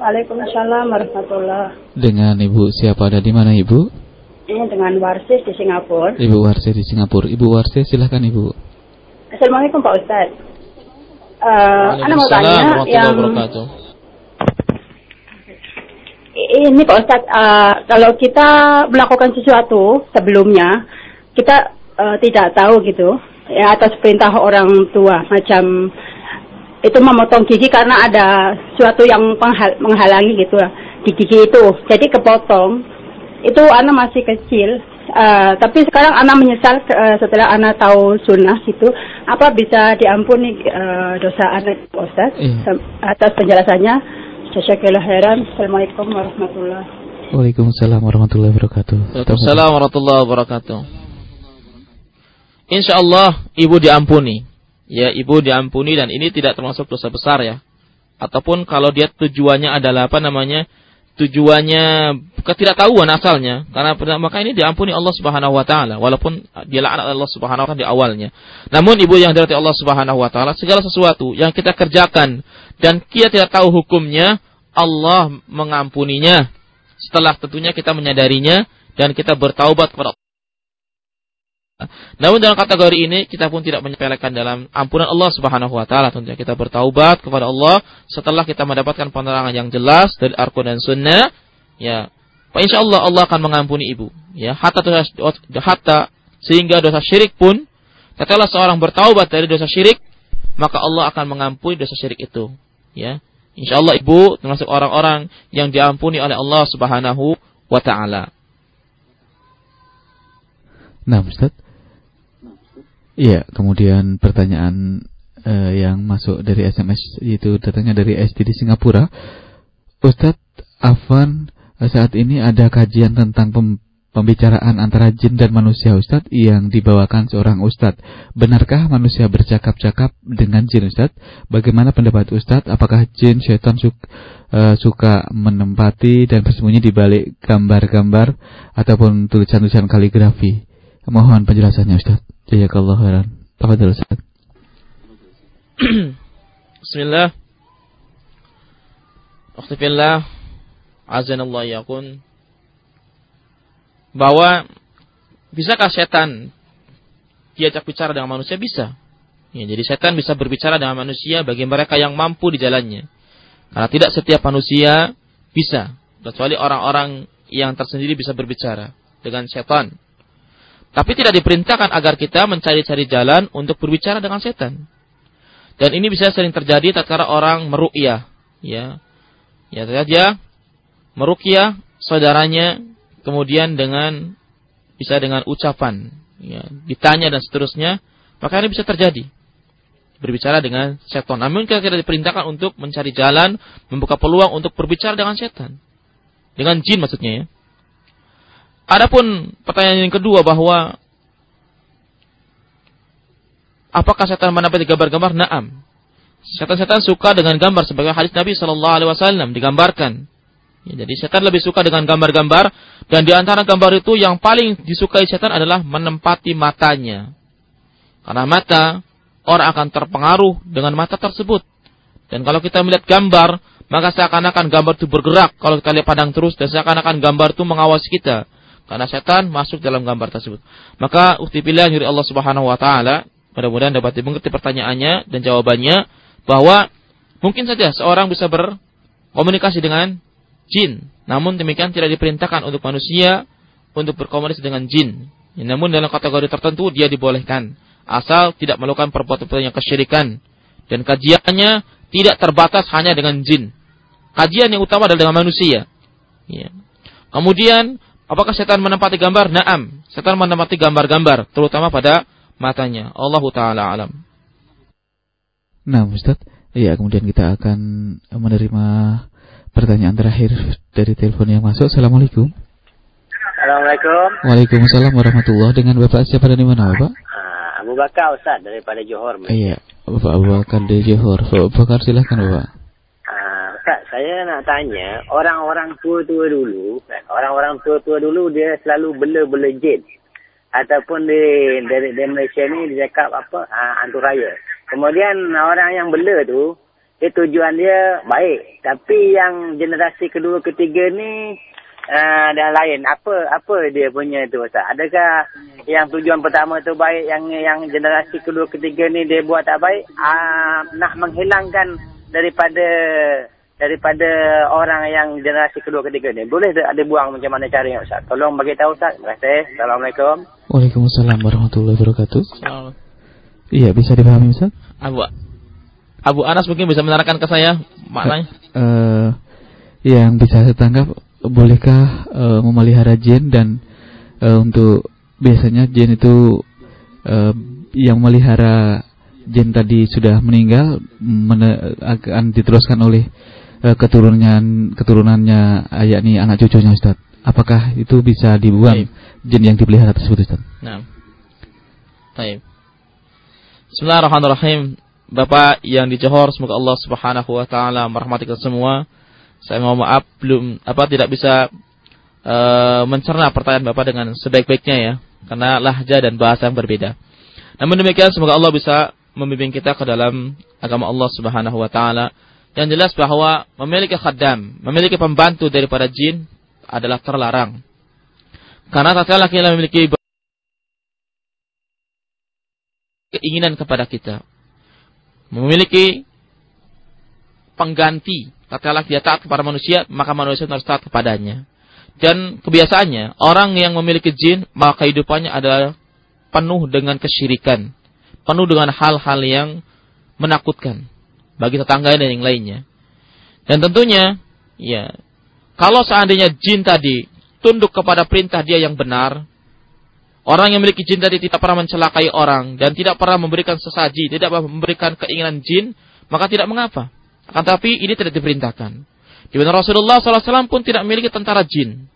Waalaikumsalam warahmatullah. Dengan Ibu siapa ada di mana Ibu? Ini dengan Warsis di Singapura. Ibu Warsis di Singapura. Ibu Warsis silahkan Ibu. Assalamualaikum Pak Ustaz. Uh, Anda mau tanya yang ini Pak Ustaz, uh, kalau kita melakukan sesuatu sebelumnya, kita uh, tidak tahu gitu, ya atas perintah orang tua, macam itu memotong gigi karena ada sesuatu yang menghalangi gitu lah di gigi itu, jadi kepotong. Itu anak masih kecil, uh, tapi sekarang anak menyesal uh, setelah anak tahu sunnah gitu, apa bisa diampuni uh, dosa anak Ustaz iya. atas penjelasannya. Jazakallah heran. Assalamualaikum warahmatullahi wabarakatuh. Waalaikumsalam warahmatullahi wabarakatuh. Waalaikumsalam warahmatullahi wabarakatuh. Insya Allah ibu diampuni. Ya, ibu diampuni dan ini tidak termasuk dosa besar ya. Ataupun kalau dia tujuannya adalah apa namanya? Tujuannya ketidaktahuan asalnya. Karena maka ini diampuni Allah Subhanahu wa taala walaupun dia laknat Allah Subhanahu wa taala di awalnya. Namun ibu yang dirahmati Allah Subhanahu wa taala segala sesuatu yang kita kerjakan dan kita tidak tahu hukumnya, Allah mengampuninya setelah tentunya kita menyadarinya dan kita bertaubat kepada Allah. Namun dalam kategori ini kita pun tidak menyepelekan dalam ampunan Allah Subhanahu wa taala. Tentunya kita bertaubat kepada Allah setelah kita mendapatkan penerangan yang jelas dari Al-Qur'an dan Sunnah, ya. Insya Allah Allah akan mengampuni ibu, ya. Hatta dosa, hatta sehingga dosa syirik pun tatkala seorang bertaubat dari dosa syirik, maka Allah akan mengampuni dosa syirik itu ya insya Allah ibu termasuk orang-orang yang diampuni oleh Allah Subhanahu wa taala. Nah, Ustaz. Iya, kemudian pertanyaan uh, yang masuk dari SMS itu datangnya dari SD di Singapura. Ustadz Afan saat ini ada kajian tentang pem pembicaraan antara jin dan manusia Ustadz yang dibawakan seorang Ustadz. Benarkah manusia bercakap-cakap dengan jin Ustadz? Bagaimana pendapat Ustadz? Apakah jin syaitan suka, uh, suka menempati dan bersembunyi di balik gambar-gambar ataupun tulisan-tulisan kaligrafi? Mohon penjelasannya Ustadz. Jazakallah khairan. Tafadhol Ustadz. Bismillah. Akhtifillah. Azanallah yakun bahwa bisakah setan diajak bicara dengan manusia? Bisa. Ya, jadi setan bisa berbicara dengan manusia bagi mereka yang mampu di jalannya. Karena tidak setiap manusia bisa. Kecuali orang-orang yang tersendiri bisa berbicara dengan setan. Tapi tidak diperintahkan agar kita mencari-cari jalan untuk berbicara dengan setan. Dan ini bisa sering terjadi tatkala orang meruqyah, ya. Ya, dia meruqyah saudaranya kemudian dengan bisa dengan ucapan, ya, ditanya dan seterusnya, maka ini bisa terjadi. Berbicara dengan setan. Namun kita tidak diperintahkan untuk mencari jalan, membuka peluang untuk berbicara dengan setan. Dengan jin maksudnya ya. Adapun pertanyaan yang kedua bahwa apakah setan mendapat gambar-gambar? Naam. Setan-setan suka dengan gambar sebagai hadis Nabi Shallallahu Alaihi Wasallam digambarkan. Ya, jadi setan lebih suka dengan gambar-gambar dan di antara gambar itu yang paling disukai setan adalah menempati matanya. Karena mata orang akan terpengaruh dengan mata tersebut. Dan kalau kita melihat gambar, maka seakan-akan gambar itu bergerak kalau kita lihat padang terus dan seakan-akan gambar itu mengawasi kita. Karena setan masuk dalam gambar tersebut. Maka ukti pilihan dari Allah Subhanahu wa taala, mudah-mudahan dapat dimengerti pertanyaannya dan jawabannya bahwa mungkin saja seorang bisa berkomunikasi dengan jin. Namun demikian tidak diperintahkan untuk manusia untuk berkomunikasi dengan jin. Ya, namun dalam kategori tertentu dia dibolehkan asal tidak melakukan perbuatan-perbuatan yang kesyirikan dan kajiannya tidak terbatas hanya dengan jin. Kajian yang utama adalah dengan manusia. Ya. Kemudian apakah setan menempati gambar? Naam, setan menempati gambar-gambar terutama pada matanya. Allah taala alam. Nah, Ustaz, iya kemudian kita akan menerima Pertanyaan terakhir dari telepon yang masuk. Assalamualaikum. Assalamualaikum. Waalaikumsalam warahmatullahi Dengan Bapak siapa dari mana Bapak? Uh, Abu Bakar Ustaz daripada Johor. Iya, Bapak Abu Bakar dari Johor. Bapak Bakar silahkan Bapak. Saya nak tanya, orang-orang tua-tua dulu, kan, orang-orang tua-tua dulu dia selalu bela-bela jin. Ataupun di, dari, dari Malaysia ni dia cakap apa, uh, hantu raya. Kemudian orang yang bela tu, dia tujuan dia baik. Tapi yang generasi kedua, ketiga ni, uh, dan lain. Apa apa dia punya tu Ustaz? Adakah yang tujuan pertama tu baik, yang yang generasi kedua, ketiga ni dia buat tak baik? Uh, nak menghilangkan daripada daripada orang yang generasi kedua ketiga ni. Boleh tak ada buang macam mana caranya Ustaz? Tolong bagi tahu Ustaz. Terima kasih. Assalamualaikum. Waalaikumsalam warahmatullahi wabarakatuh. Iya, bisa dipahami Ustaz? Abu Abu Anas mungkin bisa menerangkan ke saya maknanya. Uh, yang bisa saya tangkap bolehkah uh, memelihara jin dan uh, untuk biasanya jin itu uh, yang memelihara jin tadi sudah meninggal akan diteruskan oleh keturunan keturunannya yakni anak cucunya Ustaz. Apakah itu bisa dibuang Baik. jin yang dipelihara tersebut Ustaz? Nah. Baik. Bismillahirrahmanirrahim. Bapak yang di Johor, semoga Allah Subhanahu wa taala merahmati kita semua. Saya mau maaf belum apa tidak bisa uh, mencerna pertanyaan Bapak dengan sebaik-baiknya ya, karena lahja dan bahasa yang berbeda. Namun demikian semoga Allah bisa membimbing kita ke dalam agama Allah Subhanahu wa taala yang jelas bahwa memiliki khaddam, memiliki pembantu daripada jin adalah terlarang. Karena tatkala kita memiliki keinginan kepada kita, memiliki pengganti, tatkala dia taat kepada manusia, maka manusia harus taat kepadanya. Dan kebiasaannya, orang yang memiliki jin, maka kehidupannya adalah penuh dengan kesyirikan, penuh dengan hal-hal yang menakutkan bagi tetangga dan yang lainnya. Dan tentunya, ya, kalau seandainya jin tadi tunduk kepada perintah dia yang benar, orang yang memiliki jin tadi tidak pernah mencelakai orang dan tidak pernah memberikan sesaji, tidak pernah memberikan keinginan jin, maka tidak mengapa. Akan tapi ini tidak diperintahkan. Di mana Rasulullah SAW pun tidak memiliki tentara jin.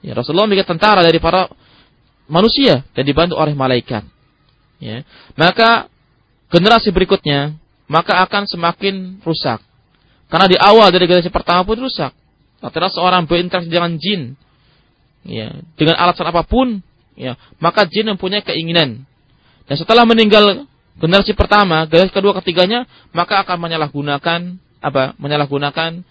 Ya, Rasulullah memiliki tentara dari para manusia dan dibantu oleh malaikat. Ya. Maka generasi berikutnya maka akan semakin rusak. Karena di awal dari generasi pertama pun rusak. Setelah seorang berinteraksi dengan jin, ya, dengan alasan apa pun, ya, maka jin mempunyai keinginan. Dan setelah meninggal generasi pertama, generasi kedua, ketiganya, maka akan menyalahgunakan apa? Menyalahgunakan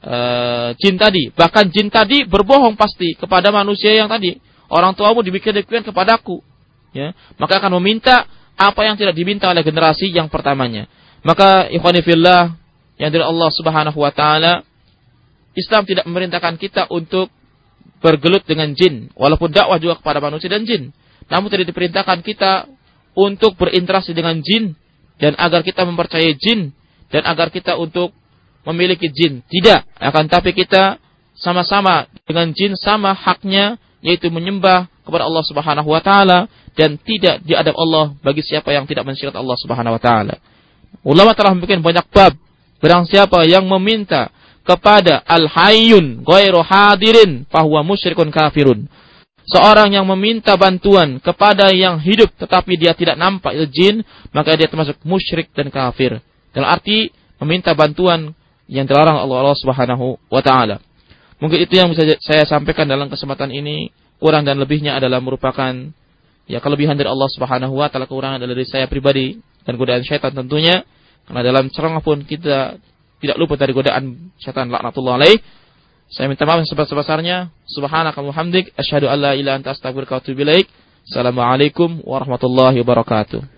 uh, jin tadi. Bahkan jin tadi berbohong pasti kepada manusia yang tadi. Orang tuamu dibikin-bikin kepadaku. Ya, maka akan meminta apa yang tidak diminta oleh generasi yang pertamanya. Maka ikhwanifillah yang dari Allah Subhanahu wa taala Islam tidak memerintahkan kita untuk bergelut dengan jin walaupun dakwah juga kepada manusia dan jin. Namun tidak diperintahkan kita untuk berinteraksi dengan jin dan agar kita mempercayai jin dan agar kita untuk memiliki jin. Tidak, akan tapi kita sama-sama dengan jin sama haknya yaitu menyembah kepada Allah Subhanahu wa taala dan tidak diadab Allah bagi siapa yang tidak mensyirat Allah Subhanahu wa taala. Ulama telah membuat banyak bab. Barang siapa yang meminta kepada al-hayyun ghairu hadirin fahuwa musyrikun kafirun. Seorang yang meminta bantuan kepada yang hidup tetapi dia tidak nampak itu maka dia termasuk musyrik dan kafir. Dalam arti meminta bantuan yang dilarang Allah, Allah Subhanahu wa taala. Mungkin itu yang bisa saya sampaikan dalam kesempatan ini. Kurang dan lebihnya adalah merupakan ya kelebihan dari Allah Subhanahu wa taala, kekurangan dari saya pribadi dan godaan syaitan tentunya. Karena dalam ceramah pun kita tidak lupa dari godaan syaitan laknatullah alaih. Saya minta maaf sebesar-besarnya. Subhanaka hamdik. Asyhadu an la ilaha anta astaghfiruka wa atubu ilaik. Assalamualaikum warahmatullahi wabarakatuh.